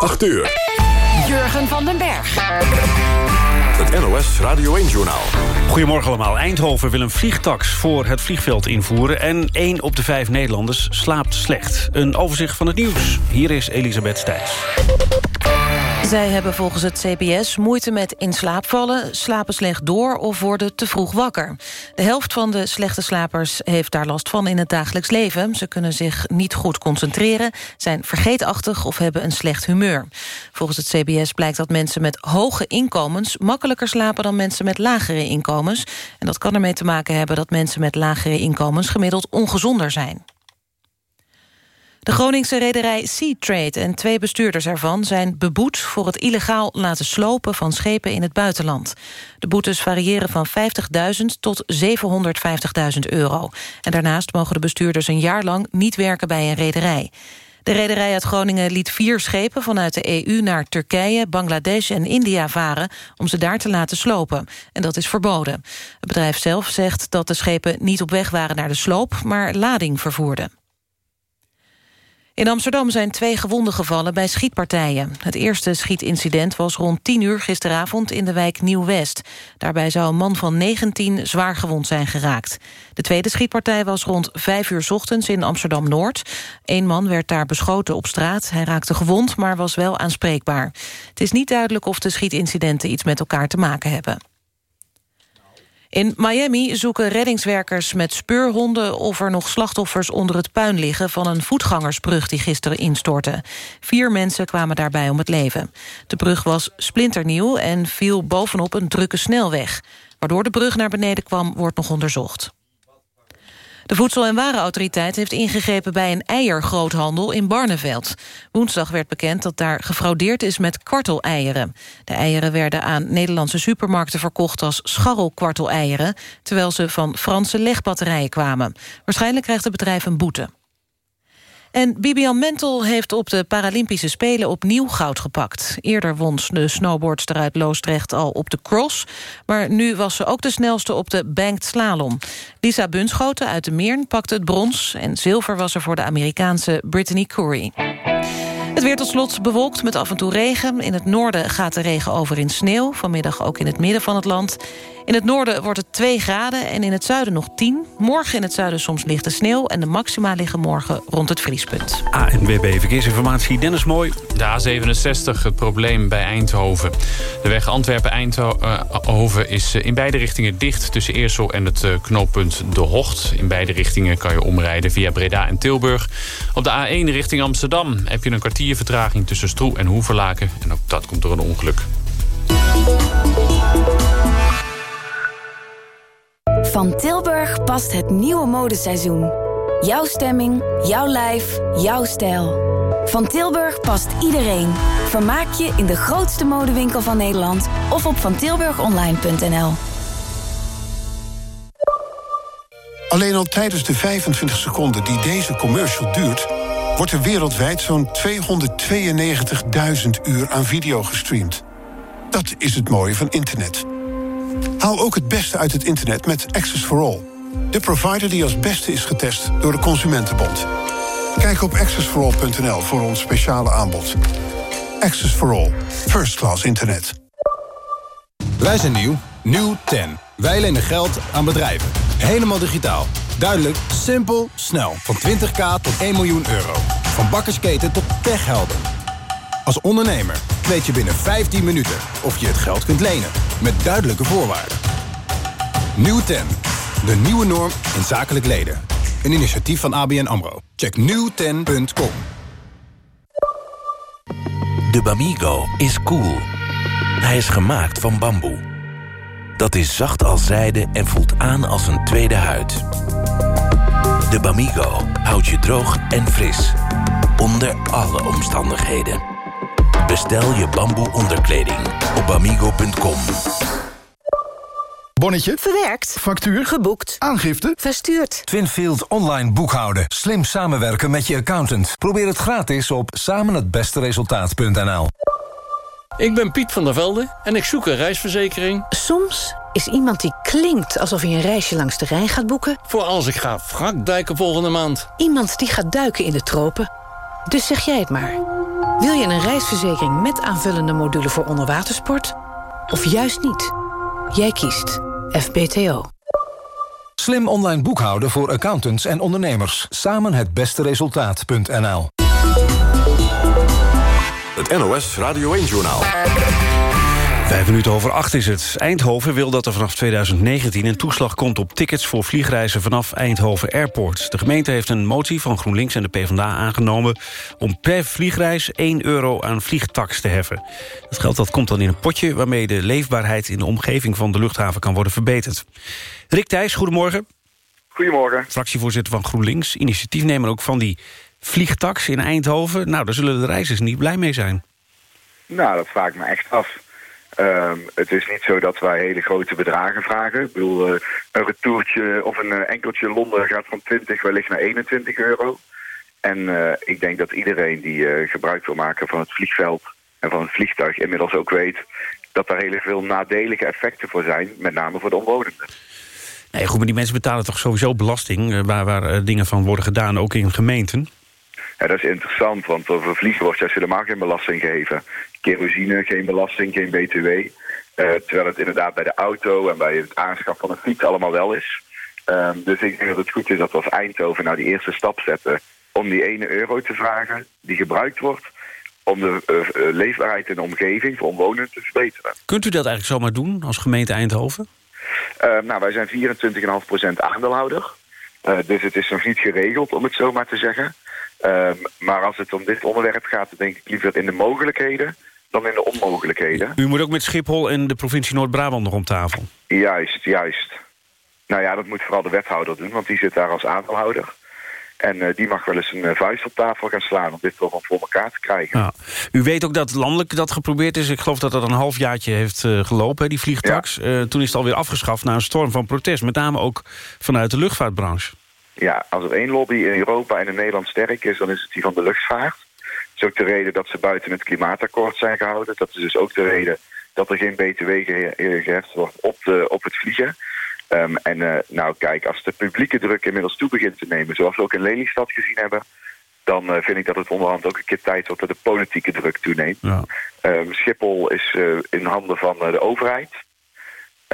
8 uur. Jurgen van den Berg. Het NOS Radio 1-journaal. Goedemorgen allemaal. Eindhoven wil een vliegtax voor het vliegveld invoeren... en 1 op de 5 Nederlanders slaapt slecht. Een overzicht van het nieuws. Hier is Elisabeth Stijs. Zij hebben volgens het CBS moeite met in slaap vallen... slapen slecht door of worden te vroeg wakker. De helft van de slechte slapers heeft daar last van in het dagelijks leven. Ze kunnen zich niet goed concentreren, zijn vergeetachtig... of hebben een slecht humeur. Volgens het CBS blijkt dat mensen met hoge inkomens... makkelijker slapen dan mensen met lagere inkomens. En dat kan ermee te maken hebben dat mensen met lagere inkomens... gemiddeld ongezonder zijn. De Groningse rederij Sea Trade en twee bestuurders ervan... zijn beboet voor het illegaal laten slopen van schepen in het buitenland. De boetes variëren van 50.000 tot 750.000 euro. En daarnaast mogen de bestuurders een jaar lang niet werken bij een rederij. De rederij uit Groningen liet vier schepen vanuit de EU naar Turkije, Bangladesh en India varen om ze daar te laten slopen. En dat is verboden. Het bedrijf zelf zegt dat de schepen niet op weg waren naar de sloop, maar lading vervoerden. In Amsterdam zijn twee gewonden gevallen bij schietpartijen. Het eerste schietincident was rond 10 uur gisteravond in de wijk Nieuw-West. Daarbij zou een man van 19 zwaar gewond zijn geraakt. De tweede schietpartij was rond 5 uur ochtends in Amsterdam-Noord. Eén man werd daar beschoten op straat. Hij raakte gewond, maar was wel aanspreekbaar. Het is niet duidelijk of de schietincidenten iets met elkaar te maken hebben. In Miami zoeken reddingswerkers met speurhonden... of er nog slachtoffers onder het puin liggen... van een voetgangersbrug die gisteren instortte. Vier mensen kwamen daarbij om het leven. De brug was splinternieuw en viel bovenop een drukke snelweg. Waardoor de brug naar beneden kwam, wordt nog onderzocht. De Voedsel- en Warenautoriteit heeft ingegrepen bij een eiergroothandel in Barneveld. Woensdag werd bekend dat daar gefraudeerd is met kwarteleieren. De eieren werden aan Nederlandse supermarkten verkocht als scharrelkwarteleieren... terwijl ze van Franse legbatterijen kwamen. Waarschijnlijk krijgt het bedrijf een boete. En Bibian Mentel heeft op de Paralympische Spelen opnieuw goud gepakt. Eerder won de snowboardster uit Loosdrecht al op de cross... maar nu was ze ook de snelste op de banked slalom. Lisa Bunschoten uit de Meern pakte het brons... en zilver was er voor de Amerikaanse Brittany Curry. Het weer tot slot bewolkt met af en toe regen. In het noorden gaat de regen over in sneeuw. Vanmiddag ook in het midden van het land. In het noorden wordt het 2 graden en in het zuiden nog 10. Morgen in het zuiden soms lichte sneeuw... en de maxima liggen morgen rond het vriespunt. ANWB Verkeersinformatie, Dennis Mooi. De A67, het probleem bij Eindhoven. De weg Antwerpen-Eindhoven is in beide richtingen dicht... tussen Eersel en het knooppunt De Hocht. In beide richtingen kan je omrijden via Breda en Tilburg. Op de A1 richting Amsterdam heb je een kwartier vertraging... tussen Stroe en Hoeverlaken. En ook dat komt door een ongeluk. Van Tilburg past het nieuwe modeseizoen. Jouw stemming, jouw lijf, jouw stijl. Van Tilburg past iedereen. Vermaak je in de grootste modewinkel van Nederland... of op vantilburgonline.nl. Alleen al tijdens de 25 seconden die deze commercial duurt... wordt er wereldwijd zo'n 292.000 uur aan video gestreamd. Dat is het mooie van internet. Haal ook het beste uit het internet met Access for All. De provider die als beste is getest door de Consumentenbond. Kijk op accessforall.nl voor ons speciale aanbod. Access for All. First class internet. Wij zijn nieuw. Nieuw 10. Wij lenen geld aan bedrijven. Helemaal digitaal. Duidelijk, simpel, snel. Van 20k tot 1 miljoen euro. Van bakkersketen tot techhelden. Als ondernemer weet je binnen 15 minuten of je het geld kunt lenen. Met duidelijke voorwaarden. Nieuw 10. De nieuwe norm in zakelijk leden. Een initiatief van ABN AMRO. Check nieuwten.com. De Bamigo is cool. Hij is gemaakt van bamboe. Dat is zacht als zijde en voelt aan als een tweede huid. De Bamigo houdt je droog en fris. Onder alle omstandigheden. Bestel je bamboe onderkleding op bamigo.com. Bonnetje. Verwerkt. Factuur. Geboekt. Aangifte. Verstuurd. Twinfield online boekhouden. Slim samenwerken met je accountant. Probeer het gratis op samenhetbesteresultaat.nl Ik ben Piet van der Velde en ik zoek een reisverzekering. Soms is iemand die klinkt alsof hij een reisje langs de Rijn gaat boeken. Voor als ik ga wrakduiken volgende maand. Iemand die gaat duiken in de tropen. Dus zeg jij het maar. Wil je een reisverzekering met aanvullende module voor onderwatersport? Of juist niet? Jij kiest FBTO. Slim online boekhouden voor accountants en ondernemers. Samen het beste resultaat.nl Het NOS Radio 1-journaal. Vijf minuten over acht is het. Eindhoven wil dat er vanaf 2019 een toeslag komt op tickets voor vliegreizen vanaf Eindhoven Airport. De gemeente heeft een motie van GroenLinks en de PvdA aangenomen om per vliegreis 1 euro aan vliegtax te heffen. Het geld dat komt dan in een potje waarmee de leefbaarheid in de omgeving van de luchthaven kan worden verbeterd. Rick Thijs, goedemorgen. Goedemorgen. Fractievoorzitter van GroenLinks, initiatiefnemer ook van die vliegtax in Eindhoven. Nou, daar zullen de reizigers niet blij mee zijn. Nou, dat vraag ik me echt af. Ehm, het is niet zo dat wij hele grote bedragen vragen. Ik bedoel, uh, een retourtje of een uh, enkeltje Londen gaat van 20 wellicht naar 21 euro. En uh, ik denk dat iedereen die gebruik wil maken van het vliegveld en van het vliegtuig inmiddels ook weet dat daar hele veel nadelige effecten voor zijn, met name voor de omwonenden. Nee, goed, maar die mensen betalen toch sowieso belasting... waar, waar dingen van worden gedaan, ook in gemeenten? Dat is interessant, want over vliegen wordt juist helemaal geen belasting gegeven. Kerosine, geen belasting, geen btw. Uh, terwijl het inderdaad bij de auto en bij het aanschaf van een fiets allemaal wel is. Uh, dus ik denk dat het goed is dat we als Eindhoven nou die eerste stap zetten... om die ene euro te vragen die gebruikt wordt... om de uh, leefbaarheid in de omgeving voor omwonenden te verbeteren. Kunt u dat eigenlijk zomaar doen als gemeente Eindhoven? nou, wij zijn 24,5% aandeelhouder. dus het is nog niet geregeld, om het zo maar te zeggen... Um, maar als het om dit onderwerp gaat, dan denk ik liever in de mogelijkheden dan in de onmogelijkheden. U moet ook met Schiphol en de provincie Noord-Brabant nog om tafel. Juist, juist. Nou ja, dat moet vooral de wethouder doen, want die zit daar als aandeelhouder. En uh, die mag wel eens een uh, vuist op tafel gaan slaan om dit toch voor elkaar te krijgen. Ja. U weet ook dat landelijk dat geprobeerd is. Ik geloof dat dat een halfjaartje heeft uh, gelopen, die vliegtax. Ja. toen is het alweer afgeschaft na een storm van protest. Met name ook vanuit de luchtvaartbranche. Ja, als er één lobby in Europa en in Nederland sterk is... dan is het die van de luchtvaart. Dat is ook de reden dat ze buiten het klimaatakkoord zijn gehouden. Dat is dus ook de reden dat er geen btw ge geheft wordt op, de, op het vliegen. Um, en uh, nou kijk, als de publieke druk inmiddels toe begint te nemen... zoals we ook in Lelystad gezien hebben... dan uh, vind ik dat het onderhand ook een keer tijd wordt dat de politieke druk toeneemt. Ja. Um, Schiphol is uh, in handen van de overheid...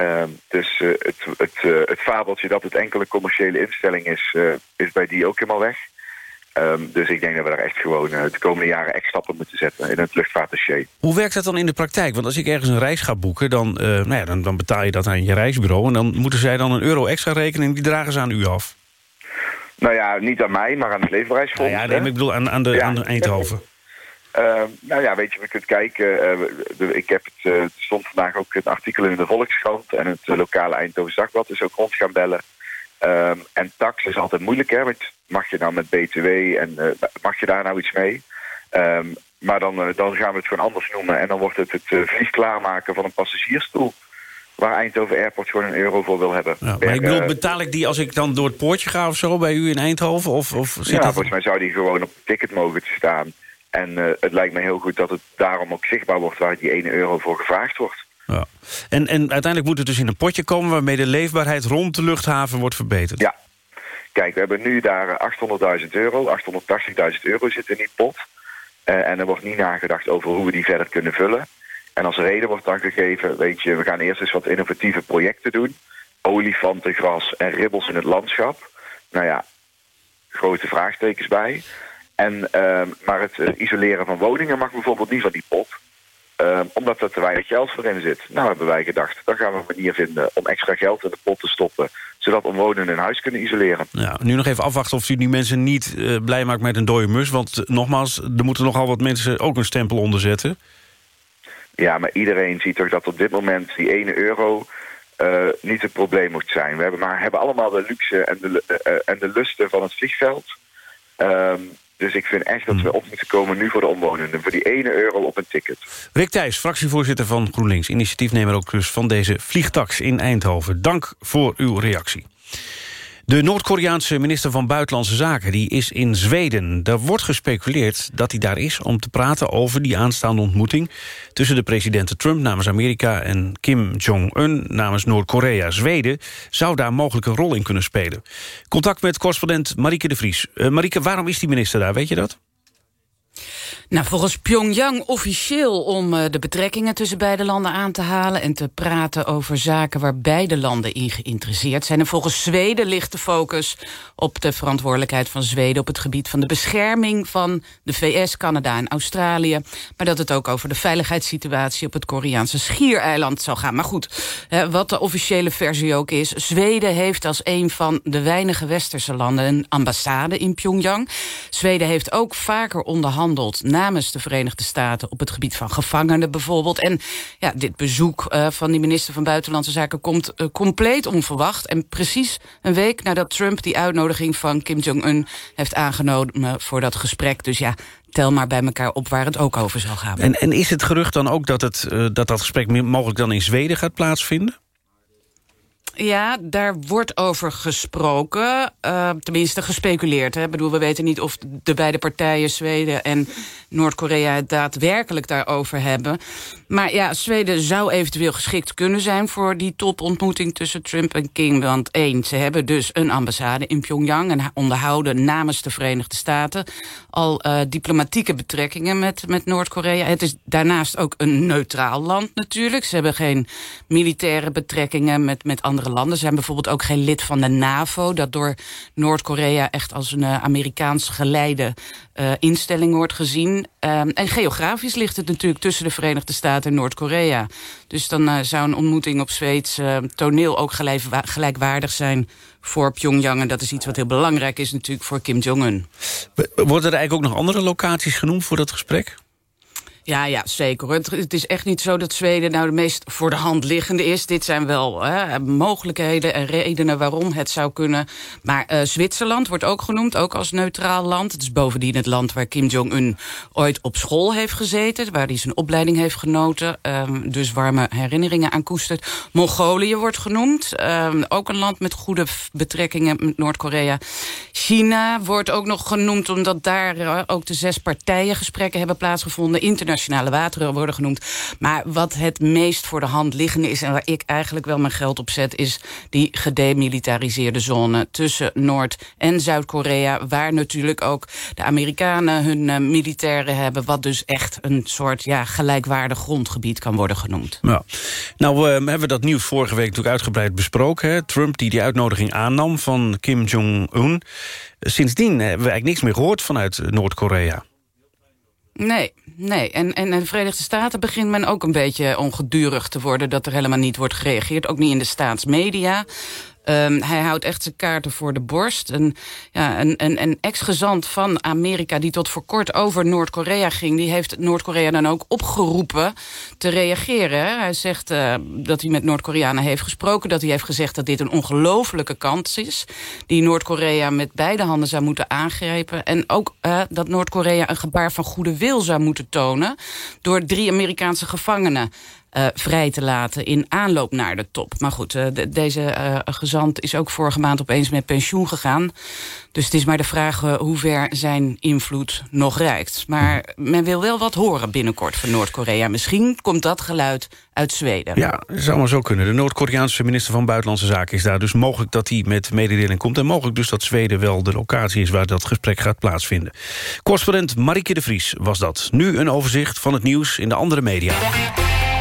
Uh, dus uh, het, het, uh, het fabeltje dat het enkele commerciële instelling is, is bij die ook helemaal weg. Um, dus ik denk dat we daar echt gewoon de komende jaren echt stappen moeten zetten in het luchtvaartdossier. Hoe werkt dat dan in de praktijk? Want als ik ergens een reis ga boeken, dan, nou ja, dan, dan betaal je dat aan je reisbureau. En dan moeten zij dan een euro extra rekenen en die dragen ze aan u af. Nou ja, niet aan mij, maar aan het leefbaarheidsfonds. Nou ja, nee, ik bedoel aan, aan, de, ja. aan de Eindhoven. Uh, nou ja, weet je, we kunnen kijken. Uh, de, ik heb het, uh, er stond vandaag ook een artikel in de Volkskrant... en het lokale Eindhoven Dagblad is ook rond gaan bellen. Um, en tax is altijd moeilijk, hè. Want mag je nou met BTW en mag je daar nou iets mee? Um, maar dan, dan gaan we het gewoon anders noemen. En dan wordt het het vlieg klaarmaken van een passagiersstoel waar Eindhoven Airport gewoon een euro voor wil hebben. Ja, maar ik bedoel, betaal ik die als ik dan door het poortje ga of zo bij u in Eindhoven? Of, of zit ja, dat... volgens mij zou die gewoon op het ticket mogen te staan. En uh, het lijkt me heel goed dat het daarom ook zichtbaar wordt... waar die 1 euro voor gevraagd wordt. Ja. En, en uiteindelijk moet het dus in een potje komen... waarmee de leefbaarheid rond de luchthaven wordt verbeterd. Ja. Kijk, we hebben nu daar 800.000 euro, 880.000 euro zit in die pot. Uh, en er wordt niet nagedacht over hoe we die verder kunnen vullen. En als reden wordt dan gegeven... weet je, we gaan eerst eens wat innovatieve projecten doen. Olifantengras en ribbels in het landschap. Nou ja, grote vraagtekens bij... En, uh, maar het uh, isoleren van woningen mag bijvoorbeeld niet van die pot. Uh, omdat er te weinig geld voor in zit. Nou hebben wij gedacht, dan gaan we een manier vinden om extra geld in de pot te stoppen. Zodat omwonenden hun huis kunnen isoleren. Ja, nu nog even afwachten of u die mensen niet uh, blij maakt met een dode mus. Want nogmaals, er moeten nogal wat mensen ook een stempel onder zetten. Ja, maar iedereen ziet toch dat op dit moment die ene euro niet het probleem moet zijn. We hebben, maar hebben allemaal de luxe en de, en de lusten van het vliegveld. Um, dus ik vind echt dat we op moeten komen nu voor de omwonenden. Voor die ene euro op een ticket. Rick Thijs, fractievoorzitter van GroenLinks. Initiatiefnemer ook dus van deze vliegtax in Eindhoven. Dank voor uw reactie. De Noord-Koreaanse minister van Buitenlandse Zaken die is in Zweden. Er wordt gespeculeerd dat hij daar is om te praten over die aanstaande ontmoeting... tussen de presidenten Trump namens Amerika en Kim Jong-un namens Noord-Korea. Zweden zou daar mogelijk een rol in kunnen spelen. Contact met correspondent Marieke de Vries. Uh, Marieke, waarom is die minister daar, weet je dat? Nou, volgens Pyongyang officieel om uh, de betrekkingen tussen beide landen aan te halen... en te praten over zaken waar beide landen in geïnteresseerd zijn. En volgens Zweden ligt de focus op de verantwoordelijkheid van Zweden... op het gebied van de bescherming van de VS, Canada en Australië. Maar dat het ook over de veiligheidssituatie op het Koreaanse schiereiland zal gaan. Maar goed, wat de officiële versie ook is... Zweden heeft als een van de weinige westerse landen een ambassade in Pyongyang. Zweden heeft ook vaker onderhandeld namens de Verenigde Staten... op het gebied van gevangenen bijvoorbeeld. En ja, dit bezoek uh, van die minister van Buitenlandse Zaken... komt uh, compleet onverwacht. En precies een week nadat Trump die uitnodiging van Kim Jong-un... heeft aangenomen voor dat gesprek. Dus ja, tel maar bij elkaar op waar het ook over zal gaan. En, en is het gerucht dan ook dat, het, uh, dat dat gesprek mogelijk dan in Zweden gaat plaatsvinden? Ja, daar wordt over gesproken. Uh, tenminste, gespeculeerd. Hè. Ik bedoel, we weten niet of de beide partijen, Zweden en Noord-Korea... het daadwerkelijk daarover hebben. Maar ja, Zweden zou eventueel geschikt kunnen zijn... voor die topontmoeting tussen Trump en King. Want één, ze hebben dus een ambassade in Pyongyang... en onderhouden namens de Verenigde Staten... al uh, diplomatieke betrekkingen met, met Noord-Korea. Het is daarnaast ook een neutraal land natuurlijk. Ze hebben geen militaire betrekkingen met, met andere landen. Zijn bijvoorbeeld ook geen lid van de NAVO... dat door Noord-Korea echt als een uh, Amerikaans geleide uh, instelling wordt gezien. Um, en geografisch ligt het natuurlijk tussen de Verenigde Staten en Noord-Korea. Dus dan uh, zou een ontmoeting op Zweeds toneel ook gelijkwaardig zijn voor Pyongyang. En dat is iets wat heel belangrijk is natuurlijk voor Kim Jong-un. Worden er eigenlijk ook nog andere locaties genoemd voor dat gesprek? Ja, ja, zeker. Het, het, is echt niet zo dat Zweden nou de meest voor de hand liggende is. Dit zijn wel hè, mogelijkheden en redenen waarom het zou kunnen. Maar uh, Zwitserland wordt ook genoemd, ook als neutraal land. Het is bovendien het land waar Kim Jong-un ooit op school heeft gezeten. Waar hij zijn opleiding heeft genoten. Um, dus warme herinneringen aan koestert. Mongolië wordt genoemd. Um, ook een land met goede betrekkingen met Noord-Korea. China wordt ook nog genoemd omdat daar uh, ook de zes partijen gesprekken hebben plaatsgevonden. Internationaal internationale wateren worden genoemd. Maar wat het meest voor de hand liggende is... en waar ik eigenlijk wel mijn geld op zet... is die gedemilitariseerde zone tussen Noord- en Zuid-Korea... waar natuurlijk ook de Amerikanen hun uh, militairen hebben... wat dus echt een soort ja, gelijkwaardig grondgebied kan worden genoemd. Ja. Nou, uh, hebben we dat nieuws vorige week natuurlijk uitgebreid besproken. Hè? Trump die die uitnodiging aannam van Kim Jong-un. Sindsdien hebben we eigenlijk niks meer gehoord vanuit Noord-Korea. Nee, nee. En, en in de Verenigde Staten begint men ook een beetje ongedurig te worden... dat er helemaal niet wordt gereageerd. Ook niet in de staatsmedia. Um, hij houdt echt zijn kaarten voor de borst. Een, ja, een, een, een ex-gezant van Amerika die tot voor kort over Noord-Korea ging... die heeft Noord-Korea dan ook opgeroepen te reageren. Hij zegt uh, dat hij met Noord-Koreanen heeft gesproken... dat hij heeft gezegd dat dit een ongelofelijke kans is... die Noord-Korea met beide handen zou moeten aangrijpen. En ook uh, dat Noord-Korea een gebaar van goede wil zou moeten tonen... door drie Amerikaanse gevangenen uh, vrij te laten in aanloop naar de top. Maar goed, de, deze uh, gezant is ook vorige maand opeens met pensioen gegaan. Dus het is maar de vraag hoe ver zijn invloed nog reikt. Maar men wil wel wat horen binnenkort van Noord-Korea. Misschien komt dat geluid uit Zweden. Ja, zou maar zo kunnen. De Noord-Koreaanse minister van Buitenlandse Zaken is daar. Dus mogelijk dat hij met mededeling komt. En mogelijk dus dat Zweden wel de locatie is waar dat gesprek gaat plaatsvinden. Correspondent Marike de Vries was dat. Nu een overzicht van het nieuws in de andere media.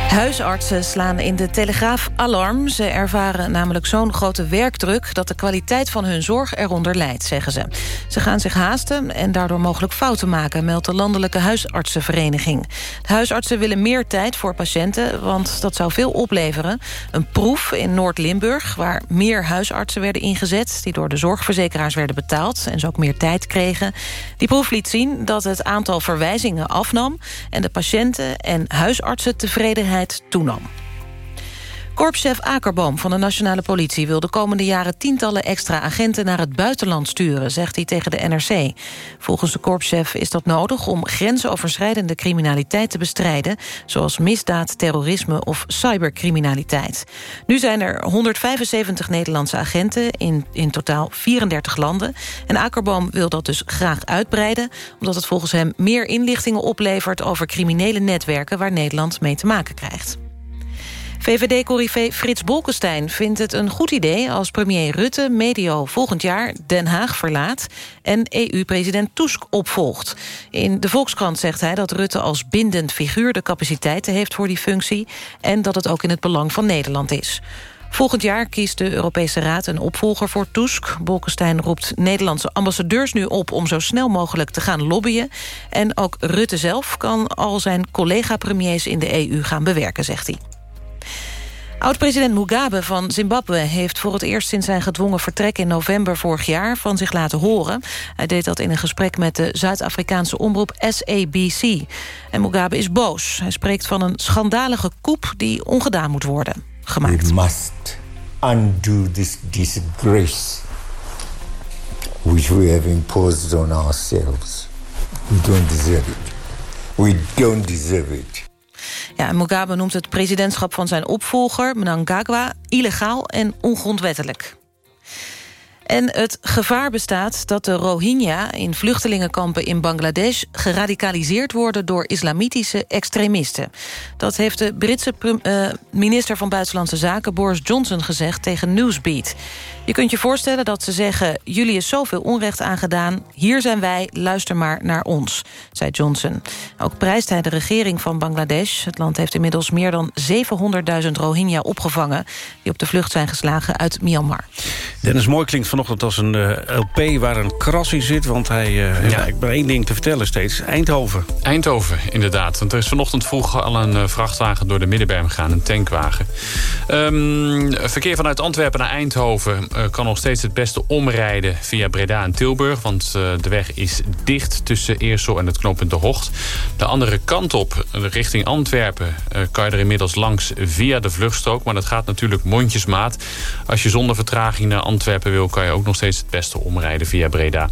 Huisartsen slaan in de Telegraaf alarm. Ze ervaren namelijk zo'n grote werkdruk... dat de kwaliteit van hun zorg eronder leidt, zeggen ze. Ze gaan zich haasten en daardoor mogelijk fouten maken... meldt de Landelijke Huisartsenvereniging. De huisartsen willen meer tijd voor patiënten... want dat zou veel opleveren. Een proef in Noord-Limburg, waar meer huisartsen werden ingezet... die door de zorgverzekeraars werden betaald... en ze ook meer tijd kregen. Die proef liet zien dat het aantal verwijzingen afnam... en de patiënten en huisartsen tevredenheid toenam. Korpschef Akerboom van de Nationale Politie wil de komende jaren tientallen extra agenten naar het buitenland sturen, zegt hij tegen de NRC. Volgens de korpschef is dat nodig om grensoverschrijdende criminaliteit te bestrijden, zoals misdaad, terrorisme of cybercriminaliteit. Nu zijn er 175 Nederlandse agenten in, in totaal 34 landen. En Akerboom wil dat dus graag uitbreiden, omdat het volgens hem meer inlichtingen oplevert over criminele netwerken waar Nederland mee te maken krijgt. VVD-corrivé Frits Bolkestein vindt het een goed idee... als premier Rutte medio volgend jaar Den Haag verlaat... en EU-president Tusk opvolgt. In de Volkskrant zegt hij dat Rutte als bindend figuur... de capaciteiten heeft voor die functie... en dat het ook in het belang van Nederland is. Volgend jaar kiest de Europese Raad een opvolger voor Tusk. Bolkestein roept Nederlandse ambassadeurs nu op... om zo snel mogelijk te gaan lobbyen. En ook Rutte zelf kan al zijn collega-premiers in de EU gaan bewerken, zegt hij. Oud-president Mugabe van Zimbabwe heeft voor het eerst sinds zijn gedwongen vertrek in november vorig jaar van zich laten horen. Hij deed dat in een gesprek met de Zuid-Afrikaanse omroep SABC. En Mugabe is boos. Hij spreekt van een schandalige coup die ongedaan moet worden gemaakt. We must undo this disgrace which we have imposed on ourselves. We don't deserve it. We don't deserve it. Ja, Mugabe noemt het presidentschap van zijn opvolger, Mnangagwa, illegaal en ongrondwettelijk. En het gevaar bestaat dat de Rohingya in vluchtelingenkampen in Bangladesh geradicaliseerd worden door islamitische extremisten. Dat heeft de Britse uh, minister van Buitenlandse Zaken Boris Johnson gezegd tegen Newsbeat. Je kunt je voorstellen dat ze zeggen... jullie is zoveel onrecht aangedaan, hier zijn wij, luister maar naar ons, zei Johnson. Ook prijst hij de regering van Bangladesh. Het land heeft inmiddels meer dan 700.000 Rohingya opgevangen... die op de vlucht zijn geslagen uit Myanmar. Dennis Mooi klinkt vanochtend als een uh, LP waar een kras in zit... want hij uh, ja. ik ben één ding te vertellen steeds. Eindhoven. Eindhoven, inderdaad. Want er is vanochtend vroeg al een uh, vrachtwagen door de Middenberm gegaan, een tankwagen. Um, verkeer vanuit Antwerpen naar Eindhoven kan nog steeds het beste omrijden via Breda en Tilburg. Want uh, de weg is dicht tussen Eersel en het knooppunt De Hocht. De andere kant op, richting Antwerpen, kan je er inmiddels langs via de vluchtstrook. Maar dat gaat natuurlijk mondjesmaat. Als je zonder vertraging naar Antwerpen wil... kan je ook nog steeds het beste omrijden via Breda.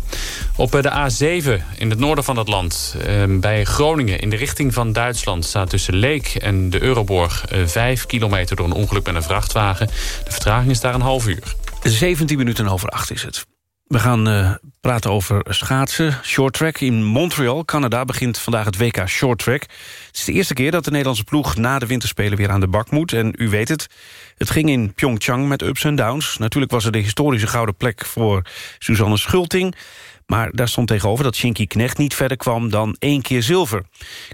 Op de A7 in het noorden van het land, bij Groningen... in de richting van Duitsland staat tussen Leek en de Euroborg... 5 kilometer door een ongeluk met een vrachtwagen. De vertraging is daar een half uur. 17 minuten over 8 is het. We gaan uh, praten over schaatsen. Short track in Montreal, Canada, begint vandaag het WK Short Track. Het is de eerste keer dat de Nederlandse ploeg na de winterspelen weer aan de bak moet. En u weet het, het ging in Pyeongchang met ups en downs. Natuurlijk was er de historische gouden plek voor Suzanne Schulting. Maar daar stond tegenover dat Shinky Knecht niet verder kwam dan één keer zilver.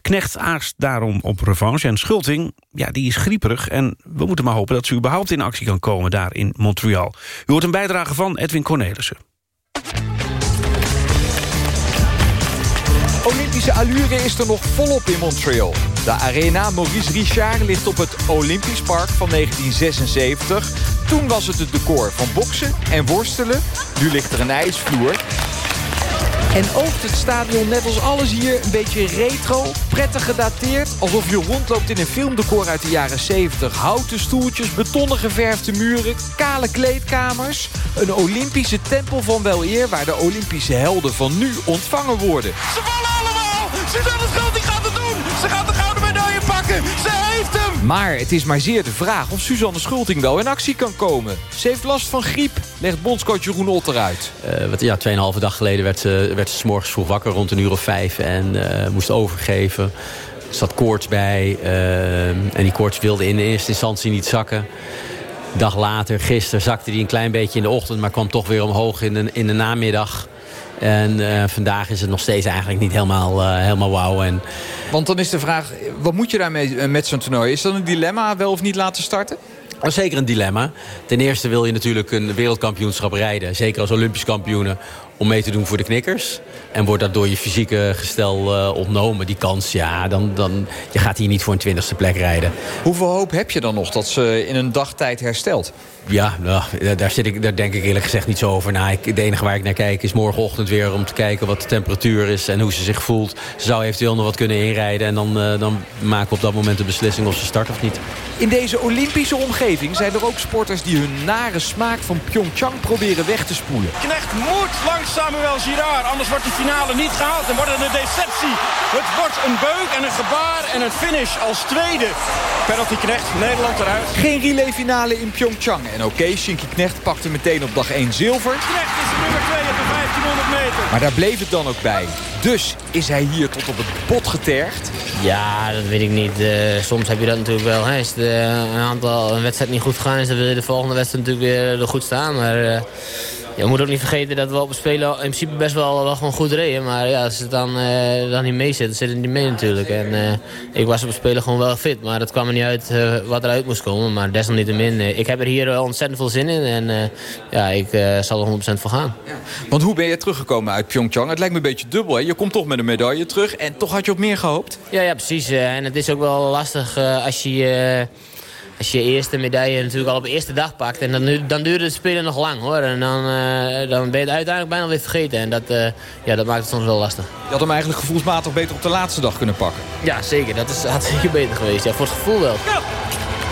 Knecht aast daarom op revanche en Schulting, ja, die is grieperig... en we moeten maar hopen dat ze überhaupt in actie kan komen daar in Montreal. U hoort een bijdrage van Edwin Cornelissen. Olympische allure is er nog volop in Montreal. De arena Maurice Richard ligt op het Olympisch Park van 1976. Toen was het het decor van boksen en worstelen. Nu ligt er een ijsvloer. En oogt het stadion net als alles hier een beetje retro, prettig gedateerd. Alsof je rondloopt in een filmdecor uit de jaren 70. Houten stoeltjes, betonnen geverfde muren, kale kleedkamers. Een Olympische tempel van wel eer waar de Olympische helden van nu ontvangen worden. Ze vallen allemaal! Suzanne Schulting gaat het doen! Ze gaat de gouden Ze heeft hem! Maar het is maar zeer de vraag of Suzanne Schulting wel in actie kan komen. Ze heeft last van griep, legt bondscoach Jeroen Otter uit. Uh, wat, ja, tweeënhalve dag geleden werd ze, werd ze 's morgens vroeg wakker rond een uur of vijf... en uh, moest overgeven. Er zat koorts bij uh, en die koorts wilde in eerste instantie niet zakken. Dag later, gisteren, zakte die een klein beetje in de ochtend... maar kwam toch weer omhoog in de, in de namiddag... En uh, vandaag is het nog steeds eigenlijk niet helemaal, uh, helemaal wauw. En... Want dan is de vraag, wat moet je daarmee met zo'n toernooi? Is dat een dilemma wel of niet laten starten? Dat is zeker een dilemma. Ten eerste wil je natuurlijk een wereldkampioenschap rijden. Zeker als olympisch kampioenen. Om mee te doen voor de knikkers. En wordt dat door je fysieke gestel uh, ontnomen, die kans. Ja, dan, dan je gaat hier niet voor een twintigste plek rijden. Hoeveel hoop heb je dan nog dat ze in een dagtijd herstelt? Ja, nou, daar, zit ik, daar denk ik eerlijk gezegd niet zo over na. Ik, de enige waar ik naar kijk is morgenochtend weer om te kijken wat de temperatuur is en hoe ze zich voelt. Ze zou eventueel nog wat kunnen inrijden en dan, uh, dan maken we op dat moment de beslissing of ze start of niet. In deze Olympische omgeving zijn er ook sporters die hun nare smaak van Pyeongchang proberen weg te spoelen. Knecht moet langs Samuel Girard, anders wordt de finale niet gehaald en wordt het een deceptie. Het wordt een beuk en een gebaar en een finish als tweede. Penalty Knecht, Nederland eruit. Geen relay finale in Pyeongchang. En oké, okay, Shinky Knecht pakte meteen op dag 1 zilver. Knecht is de nummer 2 op de 1500 1500 meter. Maar daar bleef het dan ook bij. Dus is hij hier tot op het bot getergd? Ja, dat weet ik niet. Uh, soms heb je dat natuurlijk wel. Hè. Is de, een aantal een wedstrijd niet goed gegaan is, dan wil je de volgende wedstrijd natuurlijk weer er goed staan. Maar uh, je moet ook niet vergeten dat we op het spelen in principe best wel, wel gewoon goed reden. Maar ja, als het dan, uh, dan niet mee zit, dan zit het niet mee natuurlijk. En uh, ik was op het spelen gewoon wel fit. Maar dat kwam er niet uit uh, wat eruit moest komen. Maar desalniettemin, ik heb er hier ontzettend veel zin in. En ja, ik zal er 100% voor gaan. Ja. Want hoe ben je teruggekomen uit Pyeongchang? Het lijkt me een beetje dubbel. Hè? Je komt toch met een medaille terug. En toch had je op meer gehoopt? Ja, ja precies. en het is ook wel lastig als je als je eerste medaille natuurlijk al op de eerste dag pakt... en dan, dan duurt het spelen nog lang, hoor. En dan, uh, dan ben je het uiteindelijk bijna weer vergeten. En dat, uh, ja, dat maakt het soms wel lastig. Je had hem eigenlijk gevoelsmatig beter op de laatste dag kunnen pakken. Ja, zeker. Dat is, had zeker beter geweest. Ja, voor het gevoel wel.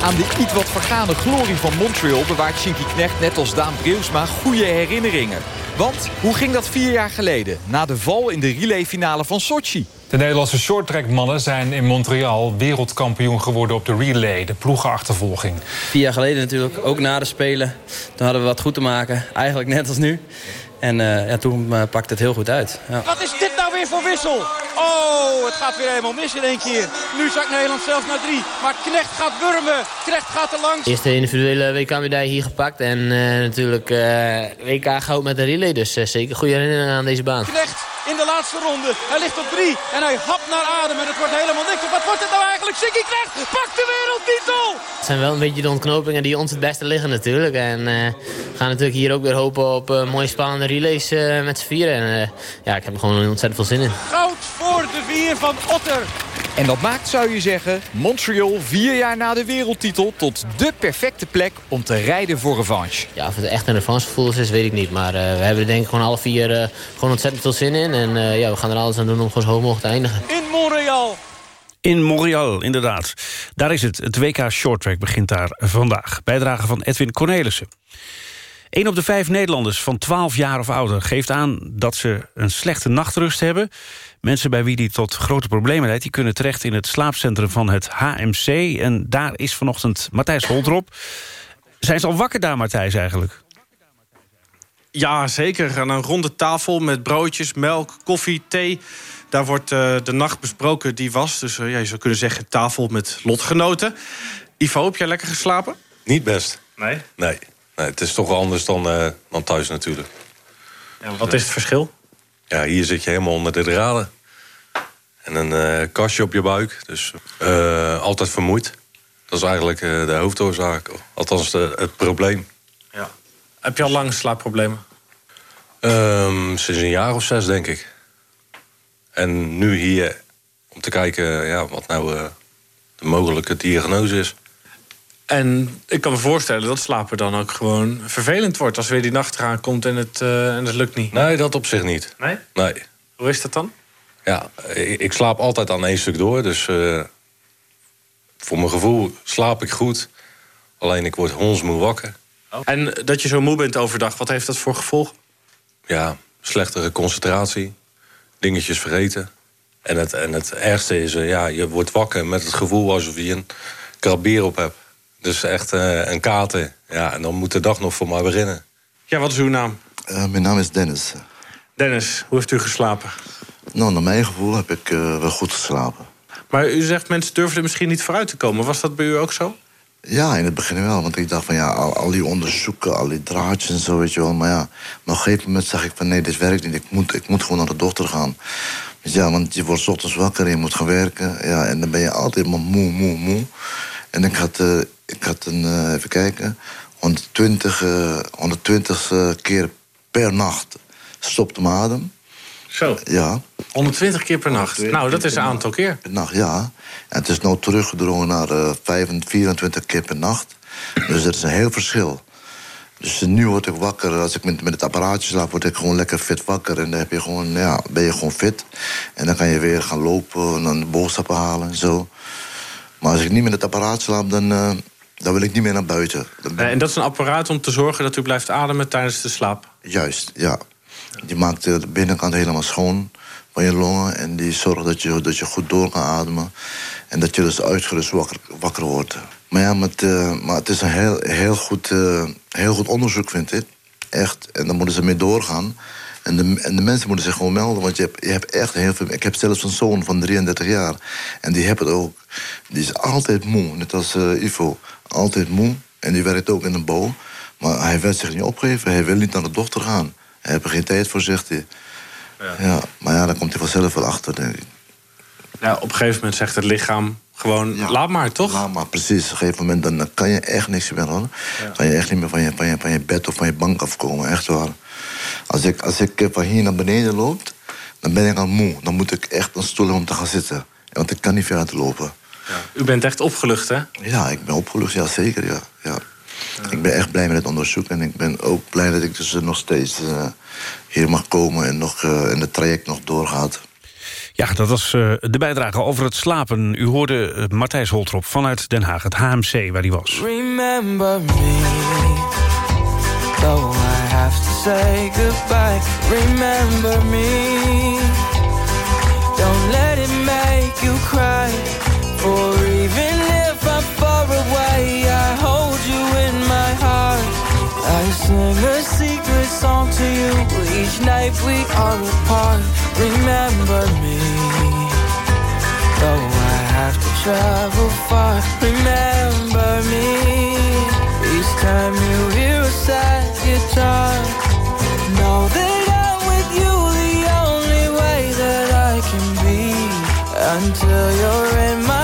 Aan de iets wat vergane glorie van Montreal bewaart Shinky Knecht net als Daan Breusma goede herinneringen. Want hoe ging dat vier jaar geleden? Na de val in de relayfinale van Sochi. De Nederlandse shorttrackmannen zijn in Montreal wereldkampioen geworden op de relay, de ploegenachtervolging. Vier jaar geleden natuurlijk, ook na de Spelen. Toen hadden we wat goed te maken, eigenlijk net als nu. En uh, ja, toen uh, pakte het heel goed uit. Ja. Wat is dit nou weer voor wissel? Oh, het gaat weer helemaal mis in één keer. Nu zakt Nederland zelfs naar drie. Maar Knecht gaat wurmen. Knecht gaat er langs. Eerste individuele WK-medaille hier gepakt. En uh, natuurlijk WK goud met de relay. Dus zeker goede herinneringen aan deze baan. Knecht in de laatste ronde. Hij ligt op drie en hij hapt naar adem. En het wordt helemaal niks. Wat wordt het nou eigenlijk? Sikkie Knecht pakt de wereldtitel! Het zijn wel een beetje de ontknopingen die ons het beste liggen natuurlijk. En we gaan natuurlijk hier ook weer hopen op mooie spannende relays uh, met z'n vieren. En ja, ik heb er gewoon ontzettend veel zin in. Goud voor de vier van Otter. En dat maakt, zou je zeggen, Montreal vier jaar na de wereldtitel... tot de perfecte plek om te rijden voor revanche. Ja, of het echt een revanchegevoel is, weet ik niet. Maar uh, we hebben er denk ik gewoon alle vier gewoon ontzettend veel zin in. En ja, we gaan er alles aan doen om gewoon zo hoog mogelijk te eindigen. In Montreal. In Montreal, inderdaad. Daar is het. Het WK Shorttrack begint daar vandaag. Bijdrage van Edwin Cornelissen. Een op de vijf Nederlanders van 12 jaar of ouder geeft aan dat ze een slechte nachtrust hebben. Mensen bij wie die tot grote problemen leidt... die kunnen terecht in het slaapcentrum van het HMC. En daar is vanochtend Matthijs Holtrop. Zijn ze al wakker daar, Matthijs, eigenlijk? Ja, zeker. Aan een ronde tafel met broodjes, melk, koffie, thee. Daar wordt uh, de nacht besproken die was. Dus uh, ja, je zou kunnen zeggen tafel met lotgenoten. Ivo, heb jij lekker geslapen? Niet best. Nee? Nee. nee het is toch wel anders dan, uh, dan thuis natuurlijk. Ja, wat is het verschil? Ja, hier zit je helemaal onder de draden. En een kastje op je buik. Dus altijd vermoeid. Dat is eigenlijk de hoofdoorzaak. Althans, de, het probleem. Ja. Heb je al lang slaapproblemen? Um, sinds een jaar of zes, denk ik. En nu hier om te kijken ja, wat nou de mogelijke diagnose is. En ik kan me voorstellen dat slapen dan ook gewoon vervelend wordt... als weer die nacht eraan komt en het, uh, en het lukt niet. Nee, dat op zich niet. Nee? Nee. Hoe is dat dan? Ja, ik, ik slaap altijd aan één stuk door. Dus uh, voor mijn gevoel slaap ik goed. Alleen ik word hondsmoe wakker. Oh. En dat je zo moe bent overdag, wat heeft dat voor gevolg? Ja, slechtere concentratie dingetjes vergeten. En het, en het ergste is, uh, ja, je wordt wakker met het gevoel alsof je een krabbier op hebt. Dus echt uh, een kater. Ja, en dan moet de dag nog voor mij beginnen. Ja, wat is uw naam? Uh, mijn naam is Dennis. Dennis, hoe heeft u geslapen? Nou, naar mijn gevoel heb ik wel goed geslapen. Maar u zegt mensen durven er misschien niet vooruit te komen. Was dat bij u ook zo? Ja, in het begin wel. Want ik dacht van ja, al, al, die onderzoeken, al die draadjes en zo, weet je wel. Maar ja, maar op een gegeven moment zag ik van nee, dit werkt niet. Ik moet, ik moet gewoon naar de dokter gaan. Dus ja, want je wordt ochtends wakker en je moet gaan werken. Ja, en dan ben je altijd maar moe, moe, moe. En ik had, uh, ik had een, uh, even kijken, 120, uh, 120 keer per nacht stopte mijn adem. Zo? Ja. 120 keer per nacht? Nou, dat is een aantal keer. Per nacht, ja. En het is nu teruggedrongen naar uh, 24 keer per nacht. Dus dat is een heel verschil. Dus nu word ik wakker, als ik met, met het apparaatje slaap, word ik gewoon lekker fit wakker. En dan heb je gewoon, ja, ben je gewoon fit. En dan kan je weer gaan lopen en dan de boodschappen halen en zo. Maar als ik niet met het apparaat slaap, dan, uh, dan wil ik niet meer naar buiten. Ben... En dat is een apparaat om te zorgen dat u blijft ademen tijdens de slaap? Juist, ja. Die maakt de binnenkant helemaal schoon van je longen. En die zorgt dat je, dat je goed door kan ademen. En dat je dus uitgerust wakker, wakker wordt. Maar ja, met, uh, maar het is een heel, heel, goed, uh, heel goed onderzoek, vind ik. Echt. En dan moeten ze mee doorgaan. En de, en de mensen moeten zich gewoon melden, want je hebt, je hebt echt heel veel... Ik heb zelfs een zoon van 33 jaar. En die heeft het ook. Die is altijd moe, net als eh, Ivo. Altijd moe. En die werkt ook in een bouw. Maar hij wil zich niet opgeven. Hij wil niet naar de dochter gaan. Hij heeft er geen tijd voor, zegt hij. Ja. maar ja, dan komt hij vanzelf wel achter, denk ik. Ja, op een gegeven moment zegt het lichaam gewoon, laat maar, toch? Laat maar, precies. Op een gegeven moment dan kan je echt niks meer, hoor. Kan je echt niet meer van je, van, je, van je bed of van je bank afkomen, echt waar. Als ik, als ik eh, van hier naar beneden loop, dan ben ik al moe. Dan moet ik echt een stoel om te gaan zitten. Want ik kan niet verder lopen. U bent echt opgelucht, hè? Ja, ik ben opgelucht, ja, zeker, ja. ja. Ik ben echt blij met het onderzoek. En ik ben ook blij dat ik dus eh, nog steeds eh, hier mag komen... en, nog, uh, en het traject nog doorgaat. Ja, dat was uh, de bijdrage over het slapen. U hoorde Matthijs Holtrop vanuit Den Haag, het HMC, waar hij was. Remember me, have to say goodbye. Remember me, don't let it make you cry. For even if I'm far away, I hold you in my heart. I sing a secret song to you each night we are apart. Remember me, though I have to travel far. Remember me, each time you hear a sad guitar. Know that I'm with you the only way that I can be until you're in my